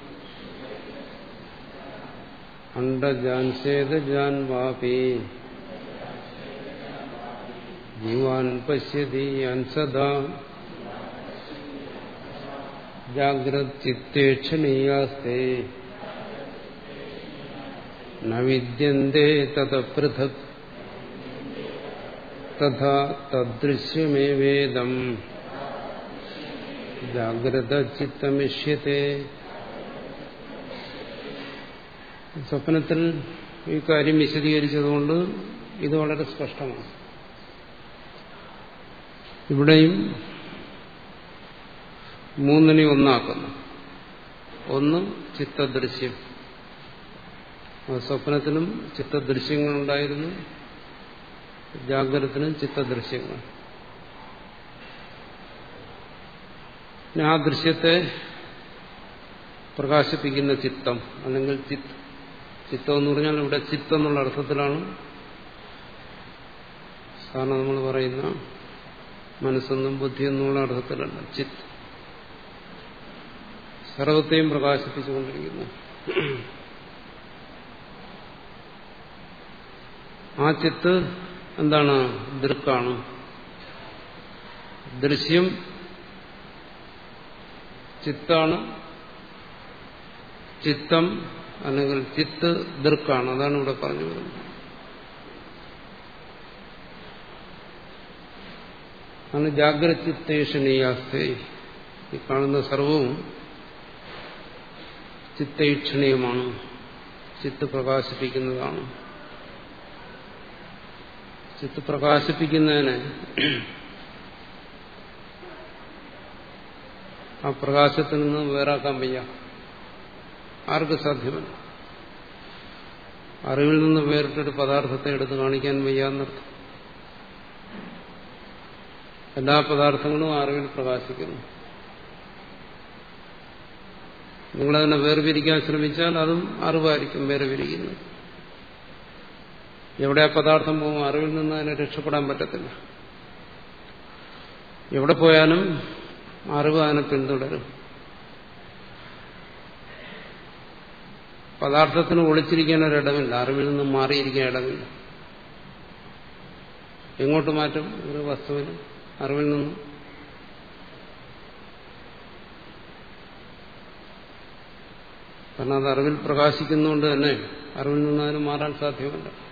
S1: അണ്ടജാൻ ചേതജാൻ വാപി. ജീവാൻ പശ്യതി അൻസദാ ജാഗ്രച്ചിത്തേക്ഷണീയാസ്തേ ന വിദ്യന്തേ തത പൃഥക് തഥാ തദൃശ്യമേവേദം ജാഗ്രത ചിത്തമിഷ്യത്തെ സ്വപ്നത്തിൽ ഈ കാര്യം വിശദീകരിച്ചതുകൊണ്ട് ഇത് വളരെ സ്പഷ്ടമാണ്. ഇവിടെയും മൂന്നിനെ ഒന്നാക്കുന്നു. ഒന്ന് ചിത്തദൃശ്യം. സ്വപ്നത്തിനും ചിത്തദൃശ്യങ്ങളുണ്ടായിരുന്നു. ജാഗ്രതത്തിനും ചിത്തദൃശ്യങ്ങൾ. ആ ദൃശ്യത്തെ പ്രകാശിപ്പിക്കുന്ന ചിത്തം അല്ലെങ്കിൽ ചിത്ത് ചിത്തം എന്ന് പറഞ്ഞാൽ ഇവിടെ ചിത്തം എന്നുള്ള അർത്ഥത്തിലാണ് സാധാരണ നമ്മൾ പറയുന്ന മനസ്സെന്നും ബുദ്ധിയൊന്നുമുള്ള അർത്ഥത്തിലല്ല ചിത്ത് സർവത്തെയും പ്രകാശിപ്പിച്ചുകൊണ്ടിരിക്കുന്നു. ആ ചിത്ത് എന്താണ്? ദൃക്കാണ്. ദൃശ്യം ചിത്താണ്. ചിത്തം അല്ലെങ്കിൽ ചിത്ത് ദൃക്കാണ്. അതാണ് ഇവിടെ പറഞ്ഞു വരുന്നത് ആണ് ജാഗ്രത ചിത്തേഷണീയാസ്തേ. ഈ കാണുന്ന സർവവും ചിത്തൈക്ഷണീയമാണ് ചിത്ത് പ്രകാശിപ്പിക്കുന്നതാണ്. ചിത്ത് പ്രകാശിപ്പിക്കുന്നതിന് ആ പ്രകാശത്തിൽ നിന്ന് വേറാക്കാൻ വയ്യ. ആർക്ക് സാധ്യമല്ല? അറിവിൽ നിന്ന് വേറിട്ടൊരു പദാർത്ഥത്തെ എടുത്ത് കാണിക്കാൻ വയ്യ എന്നർത്ഥം. എല്ലാ പദാർത്ഥങ്ങളും അറിവിൽ പ്രകാശിക്കുന്നു. നിങ്ങളതിനെ വേർപിരിക്കാൻ ശ്രമിച്ചാൽ അതും അറിവായിരിക്കും വേർപിരിക്കുന്നത് എവിടെ ആ പദാർത്ഥം പോകും അറിവിൽ നിന്ന് അതിനെ രക്ഷപ്പെടാൻ പറ്റത്തില്ല. എവിടെ പോയാലും അറിവ് അതിനെ പിന്തുടരും. പദാർത്ഥത്തിന് ഒളിച്ചിരിക്കാൻ ഒരിടമില്ല അറിവിൽ നിന്ന് മാറിയിരിക്കാൻ ഇടമില്ല. എങ്ങോട്ട് മാറ്റും? ഒരു വസ്തുവിന്. അറിവിൽ നിന്നും. കാരണം അത് അറിവിൽ പ്രകാശിക്കുന്നതുകൊണ്ട് തന്നെ അറിവിൽ നിന്ന് അതിന് മാറാൻ സാധ്യമല്ല.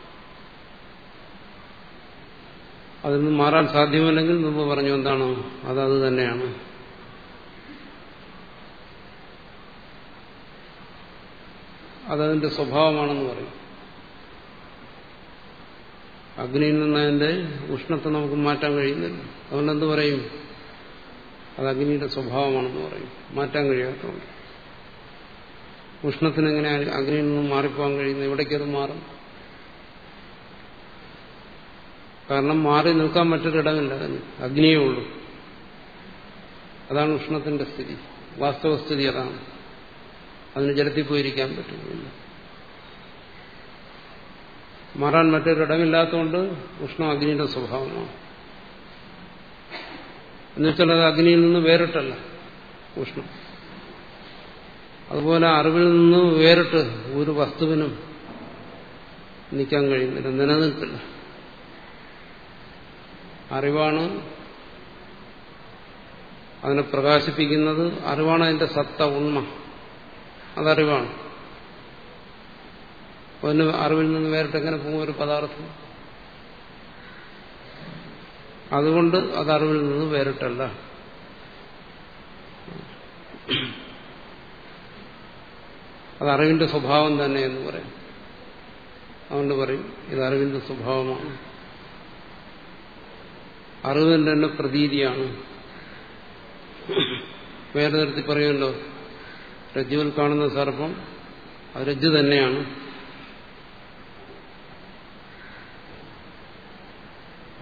S1: അതിൽ നിന്ന് മാറാൻ സാധ്യമല്ലെങ്കിൽ മുമ്പ് പറഞ്ഞു എന്താണ്? അതത് തന്നെയാണ്. അതതിന്റെ സ്വഭാവമാണെന്ന് പറയും. അഗ്നിയിൽ നിന്ന് അതിന്റെ ഉഷ്ണത്തെ നമുക്ക് മാറ്റാൻ കഴിയുന്നില്ല. അതുകൊണ്ട് എന്ത് പറയും? അത് അഗ്നിയുടെ സ്വഭാവമാണെന്ന് പറയും. മാറ്റാൻ കഴിയാത്തതുകൊണ്ട്. ഉഷ്ണത്തിന് എങ്ങനെ അഗ്നിയിൽ നിന്ന് മാറിപ്പോകാൻ കഴിയുന്നു? എവിടേക്കത് മാറും? കാരണം മാറി നിൽക്കാൻ മറ്റൊരിടമില്ല അതിന്. അഗ്നിയേ ഉള്ളൂ. അതാണ് ഉഷ്ണത്തിന്റെ സ്ഥിതി. വാസ്തവസ്ഥിതി അതാണ്. അതിന് ജലത്തിൽ പോയിരിക്കാൻ പറ്റുന്നില്ല മാറാൻ മറ്റൊരിടമില്ലാത്തതുകൊണ്ട് ഉഷ്ണം അഗ്നിയുടെ സ്വഭാവമാണ്. എന്നുവെച്ചാൽ അത് അഗ്നിയിൽ നിന്ന് വേറിട്ടല്ല ഉഷ്ണം. അതുപോലെ അറിവിൽ നിന്ന് വേറിട്ട് ഒരു വസ്തുവിനും നിൽക്കാൻ കഴിയുന്നില്ല നിലനിൽക്കില്ല അറിവാണ് അതിനെ പ്രകാശിപ്പിക്കുന്നത് അറിവാണ് അതിന്റെ സത്ത ഉണ്മ. അതറിവാണ്. അതിന് അറിവിൽ നിന്ന് വേറിട്ട് എങ്ങനെ പോകും ഒരു പദാർത്ഥം. അതുകൊണ്ട് അത് അറിവിൽ നിന്ന് വേറിട്ടല്ല. അത് അറിവിന്റെ സ്വഭാവം തന്നെ എന്ന് പറയും. അതുകൊണ്ട് പറയും ഇത് അറിവിന്റെ സ്വഭാവമാണ്. അറിവിന്റെ തന്നെ പ്രതീതിയാണ്. വേറെ തരത്തിൽ പറയുമല്ലോ രജ്ജുവിൽ കാണുന്ന സർപ്പം അത് രജ്ജു തന്നെയാണ്.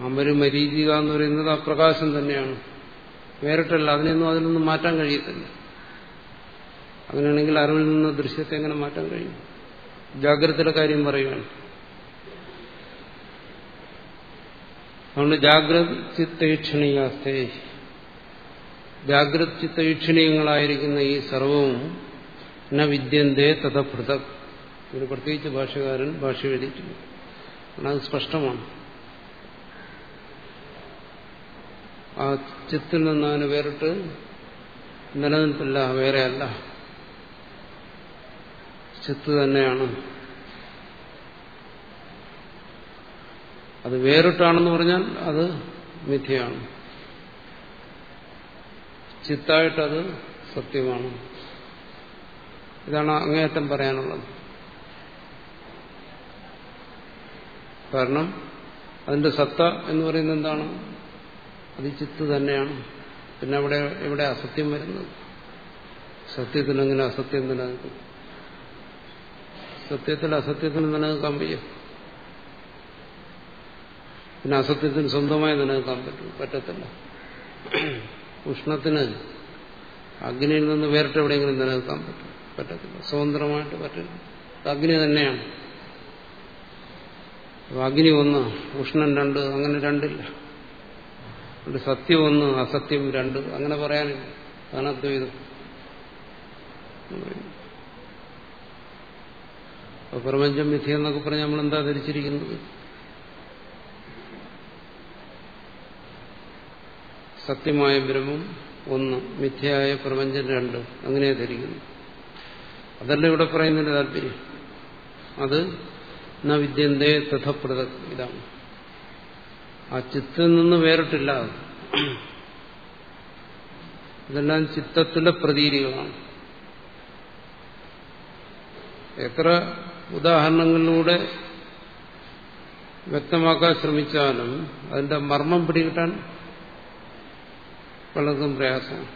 S1: അമ്പര് മരീചിക എന്ന് പറയുന്നത് ആ പ്രകാശം തന്നെയാണ്. വേറിട്ടല്ല അതിനൊന്നും അതിനൊന്നും മാറ്റാൻ കഴിയത്തില്ല. അങ്ങനെയാണെങ്കിൽ അറിവിൽ നിന്ന് ദൃശ്യത്തെ എങ്ങനെ മാറ്റാൻ കഴിയും? ജാഗ്രതയുടെ കാര്യം പറയുകയാണ്. അതുകൊണ്ട് ജാഗ്രത ചിത്തീക്ഷണീയാസ്തേ ജാഗ്രത ചിത്തീക്ഷണീയങ്ങളായിരിക്കുന്ന ഈ സർവവും ന വിദ്യന്തേ തഥ പൃഥക്. ഇതിന് പ്രത്യേകിച്ച് ഭാഷകാരൻ ഭാഷ എഴുതിയിട്ടുണ്ട് അത് സ്പഷ്ടമാണ്. ആ ചിത്തിൽ നിന്ന് അവന് വേറിട്ട് നിലനിൽപ്പില്ല വേറെയല്ല. ചിത്ത് തന്നെയാണ്. അത് വേറിട്ടാണെന്ന് പറഞ്ഞാൽ അത് മിഥ്യയാണ്. ചിത്തായിട്ടത് സത്യമാണ്. ഇതാണ് അങ്ങേയറ്റം പറയാനുള്ളത്. കാരണം അതിന്റെ സത്ത എന്ന് പറയുന്നത് എന്താണ്? അത് ചിത്ത് തന്നെയാണ്. പിന്നെ അവിടെ എവിടെ അസത്യം വരുന്നത്. സത്യത്തിനെങ്ങനെ അസത്യം നിലനിൽക്കും? സത്യത്തിൽ അസത്യത്തിന് നിലനിൽക്കാൻ വയ്യ. പിന്നെ അസത്യത്തിന് സ്വന്തമായി നിലനിൽക്കാൻ പറ്റും പറ്റത്തില്ല. ഉഷ്ണത്തിന് അഗ്നിയിൽ നിന്ന് വേറിട്ട് എവിടെയെങ്കിലും നിലനിൽക്കാൻ പറ്റും. പറ്റത്തില്ല. സ്വതന്ത്രമായിട്ട് പറ്റില്ല. അഗ്നി തന്നെയാണ്. അഗ്നി ഒന്ന് ഉഷ്ണൻ രണ്ട് അങ്ങനെ രണ്ടില്ല. അതുകൊണ്ട് സത്യം ഒന്ന് അസത്യം രണ്ട് അങ്ങനെ പറയാനില്ല. അതാണ് അദ്വൈതം. പ്രപഞ്ചം മിഥ്യ എന്നൊക്കെ പറഞ്ഞ് നമ്മൾ എന്താ ധരിച്ചിരിക്കുന്നത്? സത്യമായ ബ്രഹ്മം ഒന്ന് മിഥ്യയായ പ്രപഞ്ചം രണ്ട് അങ്ങനെ ധരിക്കുന്നു. അതല്ല ഇവിടെ പറയുന്നതിന്റെ താല്പര്യം. അത് ന വിദ്യന്തേ തഥപ്രത ഇതാണ്. ആ ചിത്തിൽ നിന്ന് വേറിട്ടില്ല. ഇതെല്ലാം ചിത്തത്തിന്റെ പ്രതീതികളാണ്. എത്ര ഉദാഹരണങ്ങളിലൂടെ വ്യക്തമാക്കാൻ ശ്രമിച്ചാലും അതിന്റെ മർമ്മം പിടികിട്ടാൻ പലർക്കും പ്രയാസമാണ്.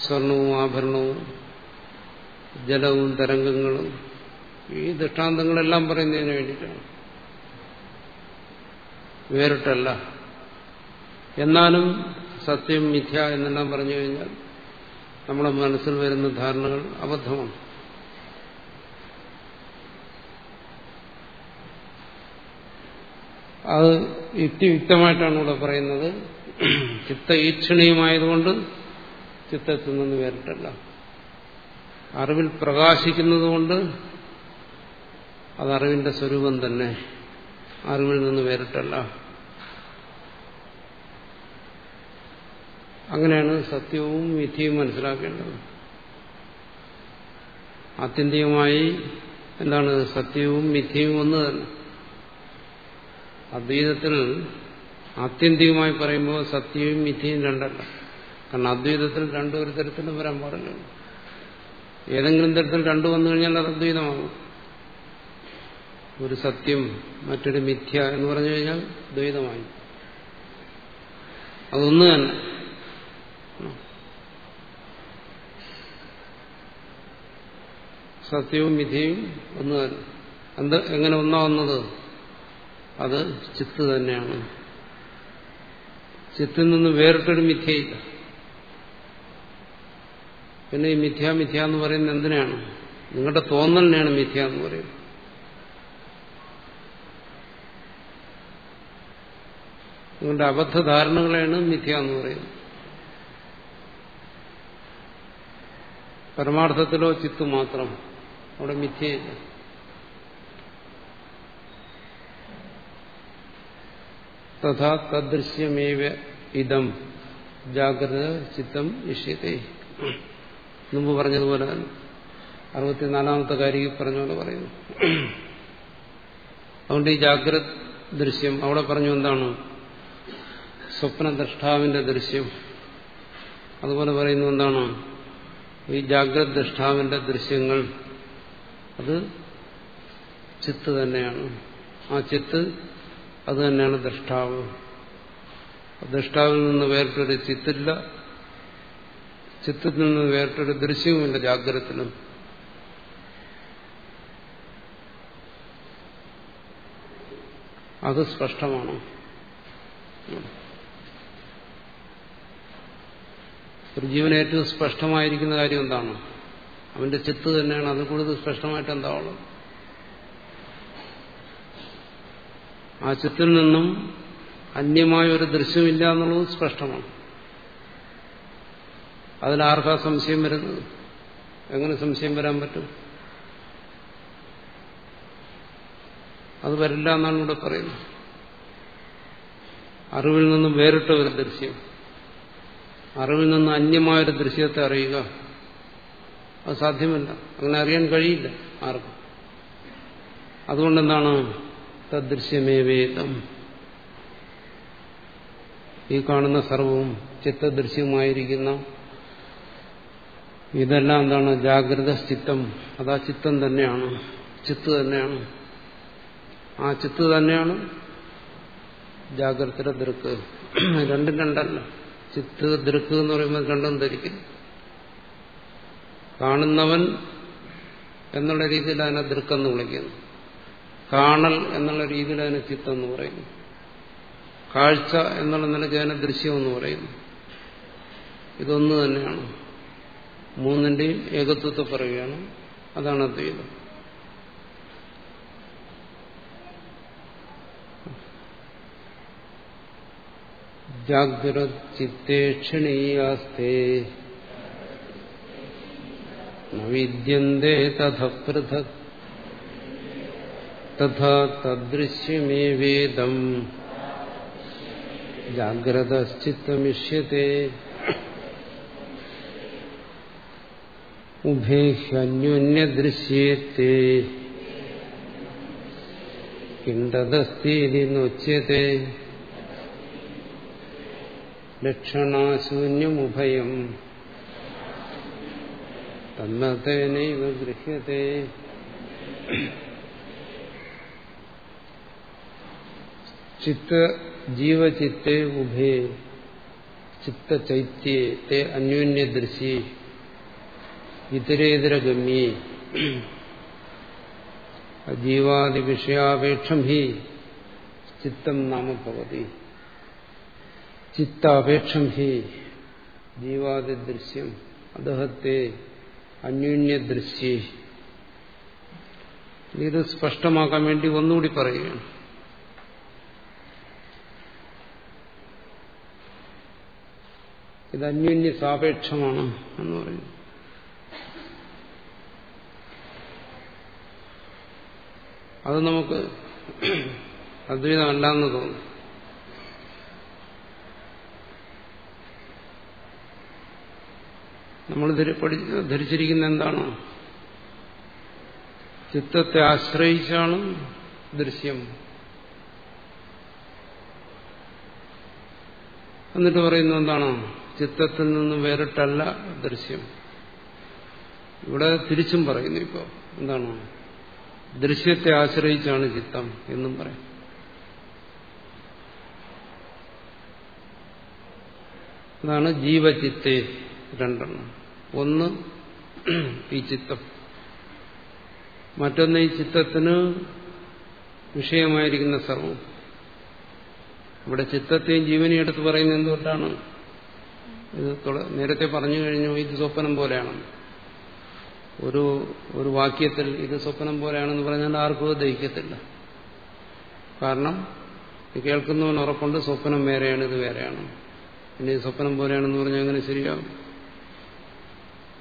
S1: സ്വർണവും ആഭരണവും ജലവും തരംഗങ്ങളും ഈ ദൃഷ്ടാന്തങ്ങളെല്ലാം പറയുന്നതിന് വേണ്ടിയിട്ടാണ്. വേറിട്ടല്ല. എന്നാലും സത്യം മിഥ്യ എന്നെല്ലാം പറഞ്ഞു കഴിഞ്ഞാൽ നമ്മുടെ മനസ്സിൽ വരുന്ന ധാരണകൾ അബദ്ധമാണ്. അത് യുക്തിയുക്തമായിട്ടാണ് ഇവിടെ പറയുന്നത്. ചിത്ത ഈക്ഷണീയമായതുകൊണ്ട് ചിത്തത്തിൽ നിന്ന് വേറിട്ടല്ല. അറിവിൽ പ്രകാശിക്കുന്നതുകൊണ്ട് അത് അറിവിന്റെ സ്വരൂപം തന്നെ. അറിവിൽ നിന്ന് വേറിട്ടല്ല. അങ്ങനെയാണ് സത്യവും വിധിയും മനസ്സിലാക്കേണ്ടത്. ആത്യന്തികമായി എന്താണ് സത്യവും മിഥ്യയും ഒന്ന് തന്നെ. അദ്വൈതത്തിൽ ആത്യന്തികമായി പറയുമ്പോൾ സത്യവും മിഥ്യയും രണ്ടല്ല. കാരണം അദ്വൈതത്തിൽ രണ്ടു ഒരു തരത്തിലും വരാൻ പാടില്ല. ഏതെങ്കിലും തരത്തിൽ രണ്ടു വന്നു കഴിഞ്ഞാൽ അത് അദ്വൈതമാകും. ഒരു സത്യം മറ്റൊരു മിഥ്യ എന്ന് പറഞ്ഞു കഴിഞ്ഞാൽ ദ്വൈതമായി. അതൊന്നു തന്നെ. സത്യവും വിധിയും ഒന്ന് എന്ത് എങ്ങനെ ഒന്നാവുന്നത് അത് ചിത്ത് തന്നെയാണ്. ചിത്തിൽ നിന്ന് വേറിട്ടൊരു മിഥ്യയില്ല. പിന്നെ ഈ മിഥ്യ മിഥ്യ എന്ന് പറയുന്നത് എന്തിനാണ്? നിങ്ങളുടെ തോന്നലിനെയാണ് മിഥ്യ എന്ന് പറയുന്നത്. നിങ്ങളുടെ അബദ്ധ അബദ്ധധാരണകളെയാണ് മിഥ്യ എന്ന് പറയുന്നത്. പരമാർത്ഥത്തിലോ ചിത്ത് മാത്രം. അവിടെ മിഥ്യയില്ല. തഥാ തദൃശ്യമേവ ഇതം ജാഗ്രത ചിത്തം ഇഷ്യത്തെ. മുമ്പ് പറഞ്ഞതുപോലെ തന്നെ. അറുപത്തിനാലാമത്തെ കാര്യം പറഞ്ഞ പോലെ പറയുന്നു. അതുകൊണ്ട് ഈ ജാഗ്രത ദൃശ്യം അവിടെ പറഞ്ഞു എന്താണ്? സ്വപ്നദ്രഷ്ടാവിന്റെ ദൃശ്യം. അതുപോലെ പറയുന്നു എന്താണ്? ഈ ജാഗ്രത ദൃഷ്ടാവിന്റെ ദൃശ്യങ്ങൾ അത് ചിത്ത് തന്നെയാണ്. ആ ചിത്ത് അത് തന്നെയാണ് ദൃഷ്ടാവ്. ദൃഷ്ടാവിൽ നിന്ന് വേറിട്ടൊരു ചിത്തില്ല ചിത്തിൽ നിന്ന് വേറിട്ടൊരു ദൃശ്യവുമില്ല ജാഗ്രതത്തിലും. അത് സ്പഷ്ടമാണ്. ഒരു ജീവന് ഏറ്റവും സ്പഷ്ടമായിരിക്കുന്ന കാര്യം എന്താണ്? അവന്റെ ചിത്ത് തന്നെയാണ് അത് കൂടുതൽ സ്പഷ്ടമായിട്ട് എന്താവുള്ളത് ആ ചിത്തിൽ നിന്നും അന്യമായ ഒരു ദൃശ്യമില്ല എന്നുള്ളത് സ്പഷ്ടമാണ്. അതിലാർക്കാ സംശയം വരുന്നത്? എങ്ങനെ സംശയം വരാൻ പറ്റും? അത് വരില്ല എന്നാണ് ഇവിടെ പറയുന്നത്. അറിവിൽ നിന്നും വേറിട്ട ഒരു ദൃശ്യം. അറിവിൽ നിന്ന് അന്യമായൊരു ദൃശ്യത്തെ അറിയുക. അത് സാധ്യമല്ല. അങ്ങനെ അറിയാൻ കഴിയില്ല ആർക്കും. അതുകൊണ്ടെന്താണ്? തദ്ദൃശ്യമേ വേദം. ഈ കാണുന്ന സർവവും ചിത്തദൃശ്യമായിരിക്കുന്ന ഇതെല്ലാം എന്താണ്? ജാഗ്രത ചിത്തം. അതാ ചിത്തം തന്നെയാണ്. ചിത്ത് തന്നെയാണ്. ആ ചിത്ത് തന്നെയാണ് ജാഗ്രത ദൃക്ക് രണ്ടും രണ്ടല്ല. ചിത്ത് ദൃക്ക് എന്ന് പറയുമ്പോൾ കണ്ടും ധരിക്കും കാണുന്നവൻ എന്നുള്ള രീതിയിൽ അതിനെ ദൃക്കെന്ന് വിളിക്കുന്നു. കാണൽ എന്നുള്ള രീതിയിൽ അതിനെ ചിത്തെന്ന് പറയുന്നു. കാഴ്ച എന്നുള്ള നിലയ്ക്ക് അതിനെ ദൃശ്യമെന്ന് പറയുന്നു. ഇതൊന്നു തന്നെയാണ്. മൂന്നിന്റെയും ഏകത്വത്തെ പറയുകയാണ്. അതാണ് അദ്വൈതം ജാഗ്രത് ചിത്തേ ക്ഷണീയാസ്തേ വിദ്യന്തേ തഥ പൃഥക് തഥാ തദൃശ്യമേ വേദം ജാഗ്രതശ്ചിത്തമിഷ്യത്തെ ഉഭേഹ്യന്യോന്യദൃശ്യേത്തെ കിണ്ടതസ്തീതി നോച്യത്തെ ലക്ഷണാശൂന്യമുഭയം. തന്മതേനൈവ ഗൃഹ്യത്തെ ചിത്ത ജീവചിത്തെ ഉഭേ. ചിത്തചൈത്യേ. തേ അന്യോന്യദൃശി. ഇതരേതരഗമ്യേ. ജീവാദിവിഷയാപേക്ഷം ഹി. ചിത്തം നാമ ഭവതി. ചിത്താപേക്ഷം ഹി ജീവാദിദൃശ്യം അദ്ദേഹത്തെ അന്യോന്യദൃശ്യ. ഇത് സ്പഷ്ടമാക്കാൻ വേണ്ടി ഒന്നുകൂടി പറയുകയാണ്. ഇത് അന്യോന്യ സാപേക്ഷമാണ് എന്ന് പറയുന്നു. അത് നമുക്ക് അദ്വൈതമല്ലെന്ന് തോന്നുന്നു. നമ്മൾ ധരിച്ചിരിക്കുന്ന എന്താണ്? ചിത്തത്തെ ആശ്രയിച്ചാണ് ദൃശ്യം. എന്നിട്ട് പറയുന്നത് എന്താണ്? ചിത്തത്തിൽ നിന്നും വേറിട്ടല്ല ദൃശ്യം. ഇവിടെ തിരിച്ചും പറയുന്നു ഇപ്പോ. എന്താണ്? ദൃശ്യത്തെ ആശ്രയിച്ചാണ് ചിത്തം എന്നും പറയും. അതാണ് ജീവചിത്തെ രണ്ടെണ്ണം. ഒന്ന് ഈ ചിത്തം. മറ്റൊന്ന് ഈ ചിത്തത്തിന് വിഷയമായിരിക്കുന്ന സർവം. ഇവിടെ ചിത്തത്തെയും ജീവനെയും എടുത്ത് പറയുന്നത് എന്തുകൊണ്ടാണ്? ഇത് നേരത്തെ പറഞ്ഞു കഴിഞ്ഞു ഇത് സ്വപ്നം പോലെയാണ്. ഒരു ഒരു വാക്യത്തിൽ ഇത് സ്വപ്നം പോലെയാണെന്ന് പറഞ്ഞാൽ ആർക്കും ദഹിക്കത്തില്ല. കാരണം കേൾക്കുന്നവൻ ഉറപ്പുണ്ട് സ്വപ്നം വേറെയാണ് ഇത് വേറെയാണ്. പിന്നെ സ്വപ്നം പോലെയാണെന്ന് പറഞ്ഞാൽ അങ്ങനെ ശരിയാവും.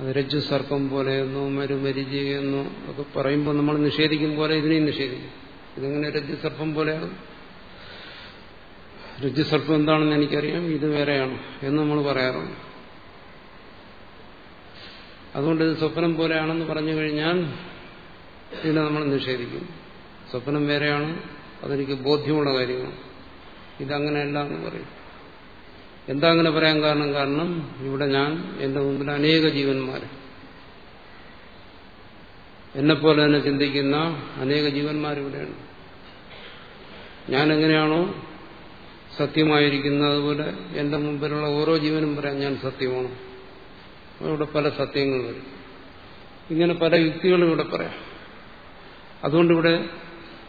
S1: അത് രജ്ജു സർപ്പം പോലെയെന്നോ മരുമരിചയെന്നോ ഒക്കെ പറയുമ്പോൾ നമ്മൾ നിഷേധിക്കും പോലെ ഇതിനെയും നിഷേധിക്കും. ഇതെങ്ങനെ രജ്ജു സർപ്പം പോലെയാണ്? രജ്ജു സർപ്പം എന്താണെന്ന് എനിക്കറിയാം ഇത് വേറെയാണ് എന്ന് നമ്മൾ പറയാറുണ്ട്. അതുകൊണ്ട് ഇത് സ്വപ്നം പോലെയാണെന്ന് പറഞ്ഞു കഴിഞ്ഞാൽ ഇതിനെ നമ്മൾ നിഷേധിക്കും. സ്വപ്നം വേറെയാണ് അതെനിക്ക് ബോധ്യമുള്ള കാര്യമാണ്. ഇതങ്ങനെയല്ല എന്ന് പറയും. എന്താ അങ്ങനെ പറയാൻ കാരണം കാരണം ഇവിടെ ഞാൻ എന്റെ മുമ്പിൽ അനേക ജീവന്മാർ എന്നെപ്പോലെ തന്നെ ചിന്തിക്കുന്ന അനേക ജീവന്മാർ ഇവിടെയാണ് ഞാൻ എങ്ങനെയാണോ സത്യമായിരിക്കുന്നത് അതുപോലെ എന്റെ മുമ്പിലുള്ള ഓരോ ജീവനും പറയാൻ ഞാൻ സത്യമാണ്. ഇവിടെ പല സത്യങ്ങൾ വരും. ഇങ്ങനെ പല യുക്തികളും ഇവിടെ പറയാം. അതുകൊണ്ടിവിടെ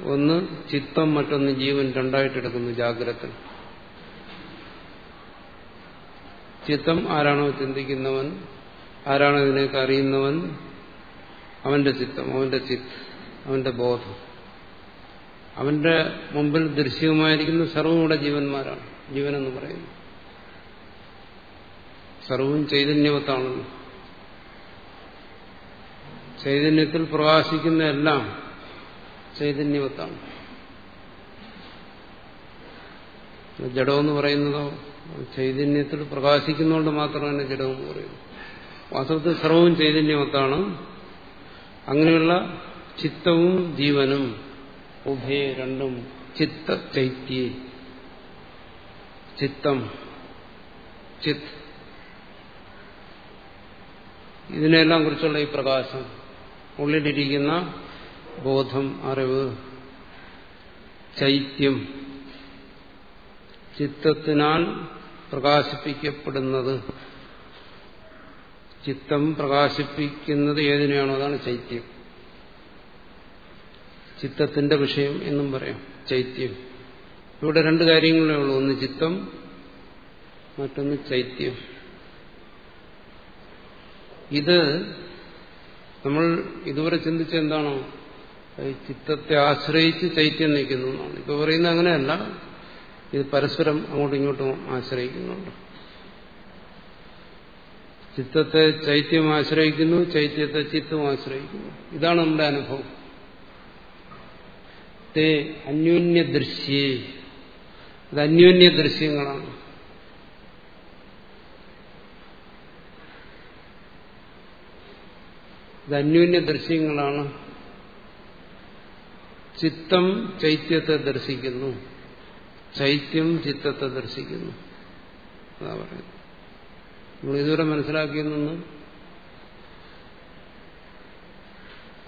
S1: ഒന്ന് ചിത്തം മറ്റൊന്ന് ജീവൻ രണ്ടായിട്ടെടുക്കുന്നു ജാഗ്രത. ചിത്തം ആരാണോ ചിന്തിക്കുന്നവൻ ആരാണോ ഇതിനെയൊക്കെ അറിയുന്നവൻ? അവന്റെ ചിത്തം അവന്റെ ചിത്ത് അവന്റെ ബോധം. അവന്റെ മുമ്പിൽ ദൃശ്യവുമായിരിക്കുന്ന സർവമുടെ ജീവന്മാരാണ്. ജീവനെന്ന് പറയുന്നു. സർവവും ചൈതന്യവത്താണല്ലോ. ചൈതന്യത്തിൽ പ്രകാശിക്കുന്ന എല്ലാം ചൈതന്യവത്താണ്. ജഡമെന്ന് പറയുന്നതോ ചൈതന്യത്തിൽ പ്രകാശിക്കുന്നതുകൊണ്ട് മാത്രമാണ് ജഡമെന്ന് പറയുന്നത് വാസ്തവത്തിൽ സർവവും ചൈതന്യമത്താണ്. അങ്ങനെയുള്ള ചിത്തവും ജീവനും ഉഭയ രണ്ടും ചിത്ത ചൈത്യ ചിത്തം ചിത്ത് ഇതിനെല്ലാം കുറിച്ചുള്ള ഈ പ്രകാശം ഉള്ളിലിരിക്കുന്ന ബോധം അറിവ് ചൈത്യം ചിത്തത്തിനാൽ പ്രകാശിപ്പിക്കപ്പെടുന്നത്. ചിത്തം പ്രകാശിപ്പിക്കുന്നത് ഏതിനെയാണോ അതാണ് ചൈത്യം. ചിത്തത്തിന്റെ വിഷയം എന്നും പറയാം ചൈത്യം. ഇവിടെ രണ്ട് കാര്യങ്ങളേ ഉള്ളൂ ഒന്ന് ചിത്തം മറ്റൊന്ന് ചൈത്യം. ഇത് നമ്മൾ ഇതുവരെ ചിന്തിച്ച എന്താണോ? ചിത്തത്തെ ആശ്രയിച്ച് ചൈത്യം നിൽക്കുന്നു ഇപ്പൊ പറയുന്നത് അങ്ങനെയല്ല. ഇത് പരസ്പരം അങ്ങോട്ടും ഇങ്ങോട്ടും ആശ്രയിക്കുന്നുണ്ട്. ചിത്തത്തെ ചൈത്യം ആശ്രയിക്കുന്നു ചൈത്യത്തെ ചിത്തം ആശ്രയിക്കുന്നു. ഇതാണ് നമ്മുടെ അനുഭവം. തേ അന്യോന്യ ദൃശ്യേ ഇത് അന്യോന്യ ദൃശ്യങ്ങളാണ് ഇത് അന്യോന്യ ദൃശ്യങ്ങളാണ് ചിത്തം ചൈത്യത്തെ ദർശിക്കുന്നു. ചൈത്യം ചിത്തത്തെ ദർശിക്കുന്നു. അതാ പറയുന്നത്. നമ്മൾ ഇതുവരെ മനസ്സിലാക്കിയെന്നൊന്നും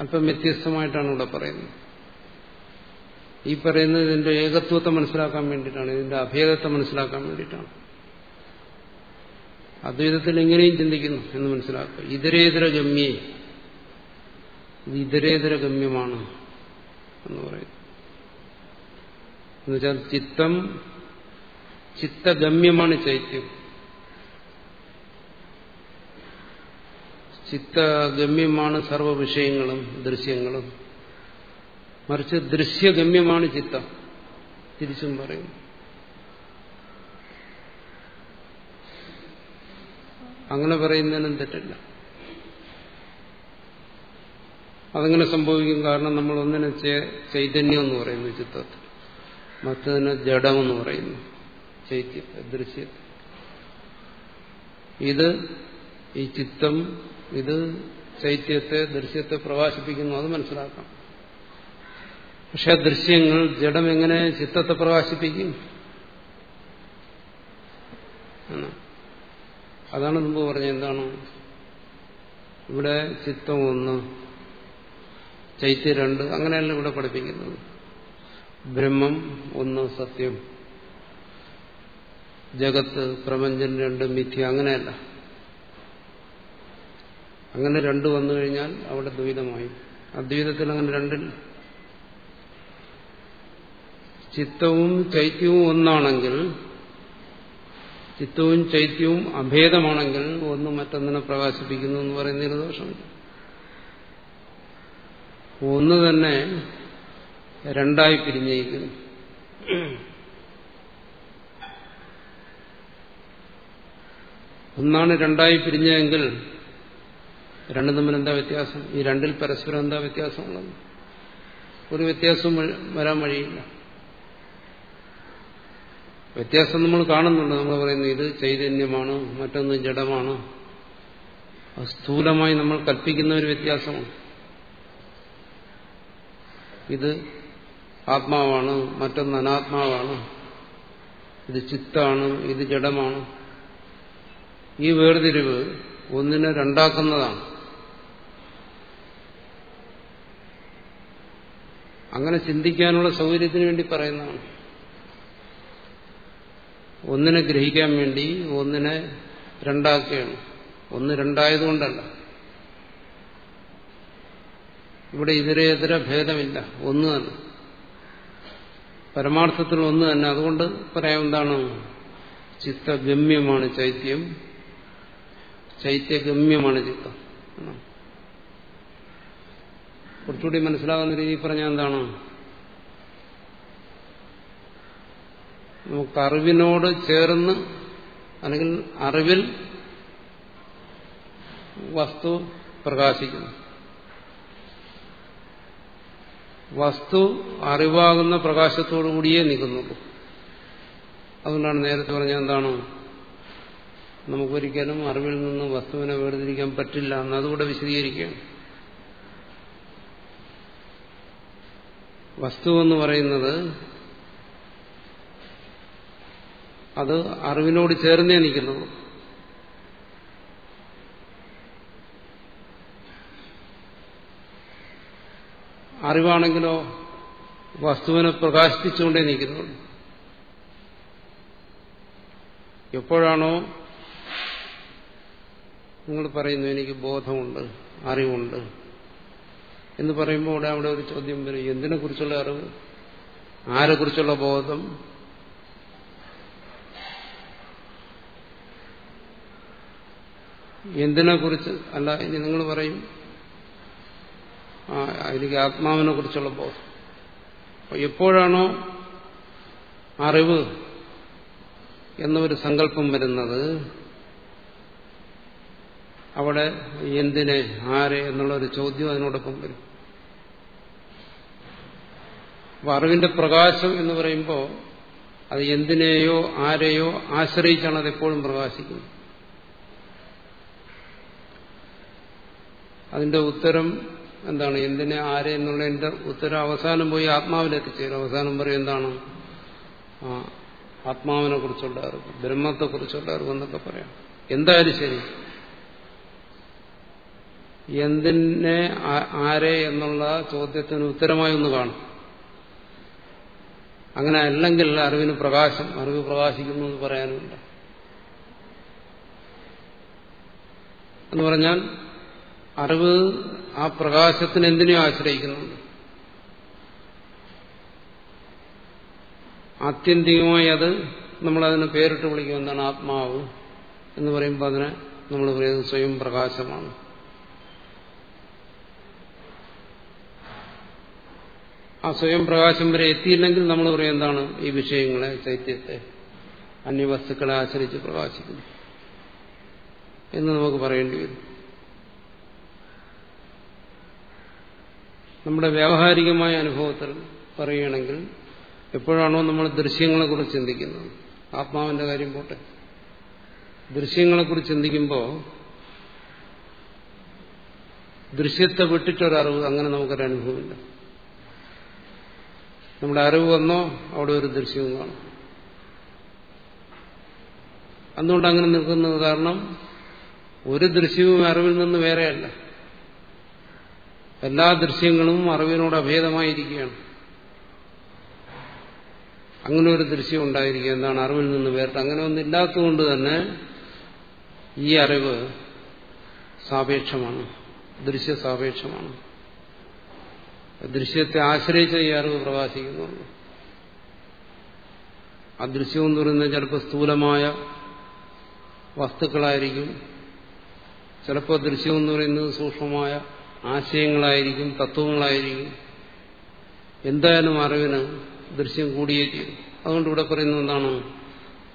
S1: അല്പം വ്യത്യസ്തമായിട്ടാണ് ഇവിടെ പറയുന്നത്. ഈ പറയുന്നത് ഇതിന്റെ ഏകത്വത്തെ മനസ്സിലാക്കാൻ വേണ്ടിയിട്ടാണ് ഇതിന്റെ അഭേദത്തെ മനസ്സിലാക്കാൻ വേണ്ടിയിട്ടാണ്. അദ്വൈതത്തിൽ എങ്ങനെയും ചിന്തിക്കുന്നു എന്ന് മനസ്സിലാക്കുക. ഇതരേതര ഗമ്യേ. ഇത് ഇതരേതര ഗമ്യമാണ് എന്ന് പറയുന്നു. എന്നുവെച്ചാൽ ചിത്തം ചിത്തഗമ്യമാണ് ചൈത്യം. ചിത്തഗമ്യമാണ് സർവ വിഷയങ്ങളും ദൃശ്യങ്ങളും. മറിച്ച് ദൃശ്യഗമ്യമാണ് ചിത്തം തിരിച്ചും പറയും. അങ്ങനെ പറയുന്നതിനും തെറ്റില്ല. അതങ്ങനെ സംഭവിക്കും കാരണം നമ്മൾ ഒന്നിനെ ചൈതന്യം എന്ന് പറയുന്നു ചിത്രത്തിൽ. മറ്റതിനെ ജഡമെന്ന് പറയുന്നു. ചൈത്യത്തെ ദൃശ്യത്തെ ഇത് ഈ ചിത്തം ഇത് ചൈത്യത്തെ ദൃശ്യത്തെ പ്രകാശിപ്പിക്കുന്നു. അത് മനസ്സിലാക്കാം പക്ഷെ ദൃശ്യങ്ങൾ ജഡം എങ്ങനെ ചിത്തത്തെ പ്രകാശിപ്പിക്കും? അതാണ് മുമ്പ് പറഞ്ഞത് എന്താണ്? ഇവിടെ ചിത്തം ഒന്ന് ചൈത്യം രണ്ട് അങ്ങനെയല്ല ഇവിടെ പഠിപ്പിക്കുന്നത്. ബ്രഹ്മം ഒന്ന് സത്യം. ജഗത്ത് പ്രപഞ്ചം രണ്ട് മിഥ്യ അങ്ങനെയല്ല. അങ്ങനെ രണ്ട് വന്നു കഴിഞ്ഞാൽ അവിടെ ദ്വൈതമായി. അദ്വൈതത്തിൽ അങ്ങനെ രണ്ടില്ല. ചിത്തവും ചൈത്യവും ഒന്നാണെങ്കിൽ ചിത്തവും ചൈത്യവും അഭേദമാണെങ്കിൽ ഒന്ന് മറ്റൊന്നിനെ പ്രകാശിപ്പിക്കുന്നു എന്ന് പറയുന്നതിന് ദോഷമില്ല. ഒന്ന് തന്നെ രണ്ടായി പിരിഞ്ഞിരിക്കുന്നു. ഒന്നാണ് രണ്ടായി പിരിഞ്ഞതെങ്കിൽ രണ്ടും തമ്മിൽ എന്താ വ്യത്യാസം? ഈ രണ്ടിൽ പരസ്പരം എന്താ വ്യത്യാസമുള്ളത്? ഒരു വ്യത്യാസവും വരാൻ വഴിയില്ല. വ്യത്യാസം നമ്മൾ കാണുന്നുണ്ട്. നമ്മൾ പറയുന്നത് ഇത് ചൈതന്യമാണ് മറ്റൊന്ന് ജഡമാണ്. സ്ഥൂലമായി നമ്മൾ കൽപ്പിക്കുന്ന ഒരു വ്യത്യാസമാണ്. ഇത് ആത്മാവാണ് മറ്റൊന്ന് അനാത്മാവാണ്. ഇത് ചിത്താണ് ഇത് ജഡമാണ്. ഈ വേർതിരിവ് ഒന്നിനെ രണ്ടാക്കുന്നതാണ്. അങ്ങനെ ചിന്തിക്കാനുള്ള സൗകര്യത്തിന് വേണ്ടി പറയുന്നതാണ്. ഒന്നിനെ ഗ്രഹിക്കാൻ വേണ്ടി ഒന്നിനെ രണ്ടാക്കുകയാണ്. ഒന്ന് രണ്ടായതുകൊണ്ടല്ല. ഇവിടെ ഇതരേതര ഭേദമില്ല. ഒന്ന് തന്നെ. പരമാർത്ഥത്തിൽ ഒന്ന് തന്നെ. അതുകൊണ്ട് പറയാം എന്താണ്? ചിത്തഗമ്യമാണ് ചൈത്യം. ചൈത്യഗമ്യമാണ് ചിത്തം. കുറച്ചുകൂടി മനസ്സിലാകുന്ന രീതിയിൽ പറഞ്ഞാൽ എന്താണ്? നമുക്ക് അറിവിനോട് ചേർന്ന് അല്ലെങ്കിൽ അറിവിൽ വസ്തു പ്രകാശിക്കുന്നു. വസ്തു അറിവാകുന്ന പ്രകാശത്തോടു കൂടിയേ നിൽക്കുന്നുള്ളൂ. അതുകൊണ്ടാണ് നേരത്തെ പറഞ്ഞ എന്താണ്? നമുക്കൊരിക്കലും അറിവിൽ നിന്ന് വസ്തുവിനെ വേർതിരിക്കാൻ പറ്റില്ല എന്ന് അതുകൂടെ വിശദീകരിക്കുകയാണ് വസ്തു എന്ന് പറയുന്നത് അത് അറിവിനോട് ചേർന്നേ നിൽക്കുന്നുള്ളൂ. അറിവാണെങ്കിലോ വസ്തുവിനെ പ്രകാശിപ്പിച്ചുകൊണ്ടേ നിൽക്കുന്നുള്ളൂ എപ്പോഴാണോ നിങ്ങൾ പറയുന്നു എനിക്ക് ബോധമുണ്ട് അറിവുണ്ട് എന്ന് പറയുമ്പോൾ അവിടെ അവിടെ ഒരു ചോദ്യം വരും. എന്തിനെ കുറിച്ചുള്ള അറിവ്? ആരെക്കുറിച്ചുള്ള ബോധം? എന്തിനെ കുറിച്ച് അല്ല ഇനി നിങ്ങൾ പറയും എനിക്ക് ആത്മാവിനെ കുറിച്ചുള്ള ബോധം. എപ്പോഴാണോ അറിവ് എന്നൊരു സങ്കല്പം വരുന്നത് അവിടെ എന്തിനെ ആര് എന്നുള്ള ഒരു ചോദ്യം അതിനോടൊപ്പം വരും. അപ്പൊ അറിവിന്റെ പ്രകാശം എന്ന് പറയുമ്പോൾ അത് എന്തിനെയോ ആരെയോ ആശ്രയിച്ചാണ് അത് എപ്പോഴും പ്രകാശിക്കുന്നത്. അതിന്റെ ഉത്തരം എന്താണ്? എന്തിനെ ആരെ എന്നുള്ളതിന്റെ ഉത്തരം അവസാനം പോയി ആത്മാവിലെത്തിച്ചേരും അവസാനം പറയും എന്താണ്? ആത്മാവിനെ കുറിച്ചുള്ള അറിവ് ബ്രഹ്മത്തെ കുറിച്ചുള്ള അറിവ് എന്നൊക്കെ പറയാം. എന്തായാലും ശരി. എന്തിനെ ആരെ എന്നുള്ള ചോദ്യത്തിന് ഉത്തരമായി ഒന്ന് കാണും. അങ്ങനെ അല്ലെങ്കിൽ അറിവിന് പ്രകാശം അറിവ് പ്രകാശിക്കുന്നു എന്ന് പറയാനുണ്ട്. എന്ന് പറഞ്ഞാൽ അറിവ് ആ പ്രകാശത്തിന് എന്തിനെയോ ആശ്രയിക്കുന്നുണ്ട് ആത്യന്തികമായി അത് നമ്മളതിന് പേരിട്ട് വിളിക്കും എന്താണ് ആത്മാവ് എന്ന് പറയുമ്പോൾ അതിനെ നമ്മൾ പറയുന്നത് സ്വയം പ്രകാശമാണ്. ആ സ്വയം പ്രകാശം വരെ എത്തിയില്ലെങ്കിൽ നമ്മൾ പറയും എന്താണ്? ഈ വിഷയങ്ങളെ ചൈത്യത്തെ അന്യവസ്തുക്കളെ ആശ്രയിച്ച് പ്രകാശിക്കുന്നു. എന്ന് നമുക്ക് പറയേണ്ടി വരും. നമ്മുടെ വ്യാവഹാരികമായ അനുഭവത്തിൽ പറയുകയാണെങ്കിൽ എപ്പോഴാണോ നമ്മൾ ദൃശ്യങ്ങളെക്കുറിച്ച് ചിന്തിക്കുന്നത്. ആത്മാവിന്റെ കാര്യം പോട്ടെ. ദൃശ്യങ്ങളെക്കുറിച്ച് ചിന്തിക്കുമ്പോൾ ദൃശ്യത്തെ വിട്ടിട്ടൊരറിവ് അങ്ങനെ നമുക്കൊരനുഭവമില്ല നമ്മുടെ അറിവ് വന്നോ അവിടെ ഒരു ദൃശ്യവും കാണും. അതുകൊണ്ട് അങ്ങനെ നിൽക്കുന്നത് കാരണം ഒരു ദൃശ്യവും അറിവിൽ നിന്ന് വേറെയല്ല. എല്ലാ ദൃശ്യങ്ങളും അറിവിനോട് അഭേദമായിരിക്കുകയാണ്. അങ്ങനെ ഒരു ദൃശ്യം ഉണ്ടായിരിക്കുക എന്താണ് അറിവിൽ നിന്ന് വേറിട്ട്. അങ്ങനെ ഒന്നില്ലാത്തതുകൊണ്ട് തന്നെ ഈ അറിവ് സാപേക്ഷമാണ്. ദൃശ്യ സാപേക്ഷമാണ്. ദൃശ്യത്തെ ആശ്രയിച്ച ഈ അറിവ് പ്രകാശിക്കുന്നുള്ളൂ ദൃശ്യം എന്ന് പറയുന്നത് ചിലപ്പോൾ സ്ഥൂലമായ വസ്തുക്കളായിരിക്കും. ചിലപ്പോൾ ദൃശ്യം എന്ന് പറയുന്നത് സൂക്ഷ്മമായ ആശയങ്ങളായിരിക്കും തത്വങ്ങളായിരിക്കും. എന്തായാലും അറിവിന് ദൃശ്യം കൂടിയേ ചെയ്യും അതുകൊണ്ട് ഇവിടെ പറയുന്നത് എന്താണ്?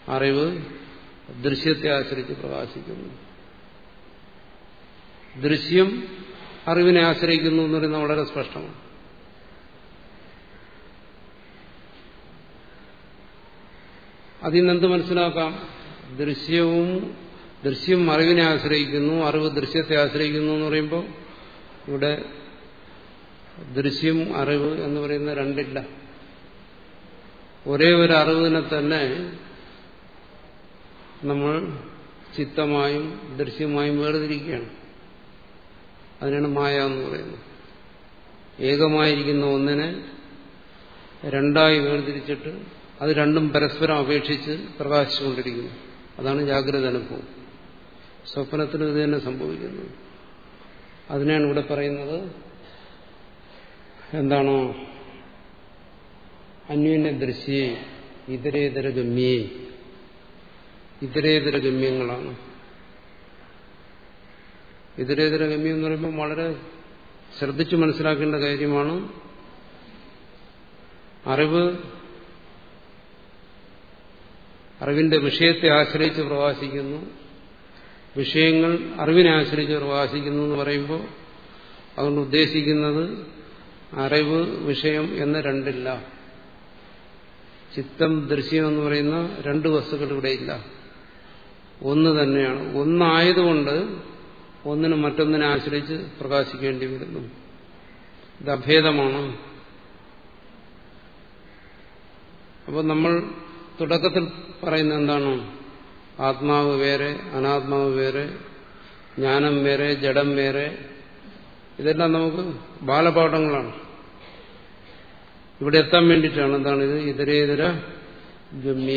S1: അറിവ് ദൃശ്യത്തെ ആശ്രയിച്ച് പ്രകാശിക്കുന്നു. ദൃശ്യം അറിവിനെ ആശ്രയിക്കുന്നു എന്ന് പറയുന്നത് വളരെ സ്പഷ്ടമാണ്. അതിൽ നിന്ന് എന്ത് മനസ്സിലാക്കാം? ദൃശ്യവും ദൃശ്യം അറിവിനെ ആശ്രയിക്കുന്നു അറിവ് ദൃശ്യത്തെ ആശ്രയിക്കുന്നു എന്ന് പറയുമ്പോൾ ഇവിടെ ദൃശ്യം അറിവ് എന്ന് പറയുന്ന രണ്ടില്ല. ഒരേ ഒരു അറിവിനെ തന്നെ നമ്മൾ ചിത്തമായും ദൃശ്യമായും വേർതിരിക്കുകയാണ്. അതിനാണ് മായ എന്ന് പറയുന്നത്. ഏകമായിരിക്കുന്ന ഒന്നിനെ രണ്ടായി വേർതിരിച്ചിട്ട് അത് രണ്ടും പരസ്പരം അപേക്ഷിച്ച് പ്രകാശിച്ചുകൊണ്ടിരിക്കുന്നു. അതാണ് ജാഗ്രത അനുഭവം. സ്വപ്നത്തിന് ഇത് തന്നെ സംഭവിക്കുന്നത് അതിനാണ് ഇവിടെ പറയുന്നത്. എന്താണോ? അന്യന ദൃശ്യേ ഇതരേതര ഗമ്യേ. ഇതരേതര ഗമ്യങ്ങളാണ്. ഇതരേതര ഗമ്യം എന്ന് പറയുമ്പോൾ വളരെ ശ്രദ്ധിച്ചു മനസ്സിലാക്കേണ്ട കാര്യമാണ്. അറിവ് അറിവിന്റെ വിഷയത്തെ ആശ്രയിച്ച് പ്രവാസിക്കുന്നു. വിഷയങ്ങൾ അറിവിനെ ആശ്രയിച്ച് വാസിക്കുന്നു എന്ന് പറയുമ്പോൾ അതുകൊണ്ട് ഉദ്ദേശിക്കുന്നത് അറിവ് വിഷയം എന്ന രണ്ടില്ല. ചിത്തം ദൃശ്യം എന്ന് പറയുന്ന രണ്ട് വസ്തുക്കൾ ഇല്ല. ഒന്ന് തന്നെയാണ്. ഒന്നായതുകൊണ്ട് ഒന്നിന് മറ്റൊന്നിനെ ആശ്രയിച്ച് പ്രകാശിക്കേണ്ടി വരുന്നു. ഇത് അഭേദമാണ്. അപ്പോൾ നമ്മൾ തുടക്കത്തിൽ പറയുന്ന എന്താണ്? ആത്മാവ് വേറെ അനാത്മാവ് വേറെ ജ്ഞാനം വേറെ ജഡം വേറെ. ഇതെല്ലാം നമുക്ക് ബാലപാഠങ്ങളാണ്. ഇവിടെ എത്താൻ വേണ്ടിയിട്ടാണ് എന്താണ് ഇത്? ഇതരേതര ഗമ്യ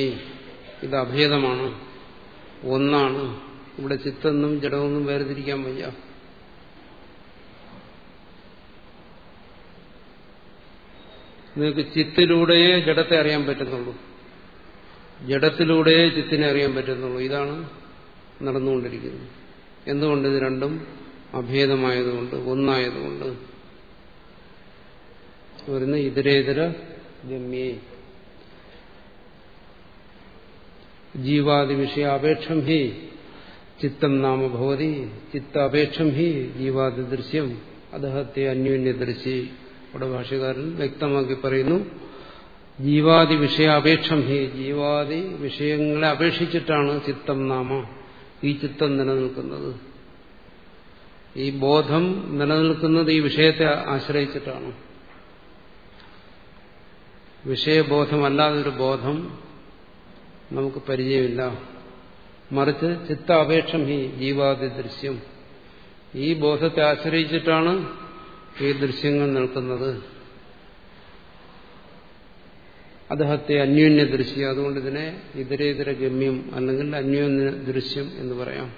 S1: ഇത് അഭേദമാണ്. ഒന്നാണ്. ഇവിടെ ചിത്തെന്നും ജഡമൊന്നും വേർതിരിക്കാൻ വയ്യ. നിങ്ങൾക്ക് ചിത്തിലൂടെയേ ജഡത്തെ അറിയാൻ പറ്റുന്നുള്ളൂ. ജഡത്തിലൂടെയേ ചിത്തിനെ അറിയാൻ പറ്റുന്നുള്ളൂ. ഇതാണ് നടന്നുകൊണ്ടിരിക്കുന്നത്. എന്തുകൊണ്ട് ഇത് രണ്ടും അഭേദമായതുകൊണ്ട് ഒന്നായതുകൊണ്ട്? വരുന്ന ഇതരേതര ഗമ്യേ. ജീവാദി വിഷയ അപേക്ഷം ഹി ചിത്തം നാമ ഭവതി ചിത്താപേക്ഷം ഹി ജീവാദി ദൃശ്യം. അദ്ദേഹത്തെ അന്യോന്യദൃശ്യ ഇവിടെ ഭാഷകാരൻ വ്യക്തമാക്കി പറയുന്നു ജീവാദി വിഷയാപേക്ഷം ഹി ജീവാദി വിഷയങ്ങളെ അപേക്ഷിച്ചിട്ടാണ് ചിത്തം നാമ ഈ ചിത്തം നിലനിൽക്കുന്നത്. ഈ ബോധം നിലനിൽക്കുന്നത് ഈ വിഷയത്തെ ആശ്രയിച്ചിട്ടാണ്. വിഷയബോധമല്ലാതൊരു ബോധം നമുക്ക് പരിചയമില്ല. മറിച്ച് ചിത്താപേക്ഷം ഹി ജീവാദി ദൃശ്യം. ഈ ബോധത്തെ ആശ്രയിച്ചിട്ടാണ് ഈ ദൃശ്യങ്ങൾ നിൽക്കുന്നത്. അദ്ദേഹത്തെ അന്യോന്യ ദൃശ്യം. അതുകൊണ്ട് ഇതിനെ ഇതരേതര ഗമ്യം അല്ലെങ്കിൽ അന്യോന്യ ദൃശ്യം എന്ന് പറയാം.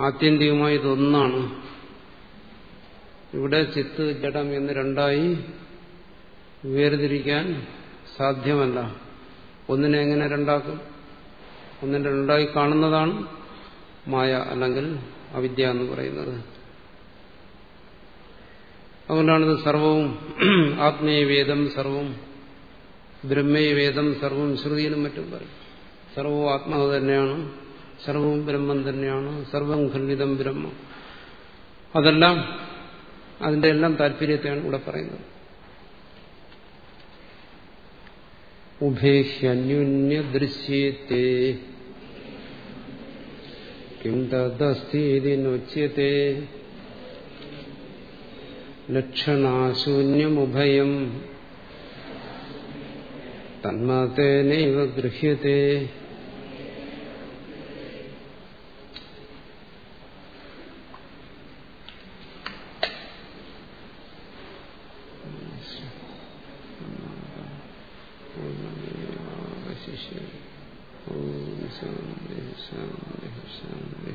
S1: ആത്യന്തികമായി ഇതൊന്നാണ്. ഇവിടെ ചിത്ത് ജഡം എന്ന് രണ്ടായി വേർതിരിക്കാൻ സാധ്യമല്ല. ഒന്നിനെ എങ്ങനെ രണ്ടാക്കും? ഒന്നിനെ രണ്ടായി കാണുന്നതാണ് മായ അല്ലെങ്കിൽ അവിദ്യ എന്ന് പറയുന്നത്. അതുകൊണ്ടാണിത് സർവവും ആത്മീയവേദം സർവം ബ്രഹ്മേവേദം സർവം ശ്രുതിയിലും മറ്റും പറയും. സർവവും ആത്മാവ് തന്നെയാണ് സർവവും ബ്രഹ്മം തന്നെയാണ് സർവം ഖണ്ഡിതം ബ്രഹ്മം. അതെല്ലാം അതിന്റെ എല്ലാം താല്പര്യത്തെയാണ് ഇവിടെ പറയുന്നത്. ഉഭേഹ്യന്യുന്യദൃശ്യത്തെ കിം തദസ്തീതി നൊച്യത്തെ. ലക്ഷണാശൂന്യമുഭയം. തന്മതേനൈവ ഗൃഹ്യത്തെ ഓം ശാന്തി ശാന്തി ശാന്തി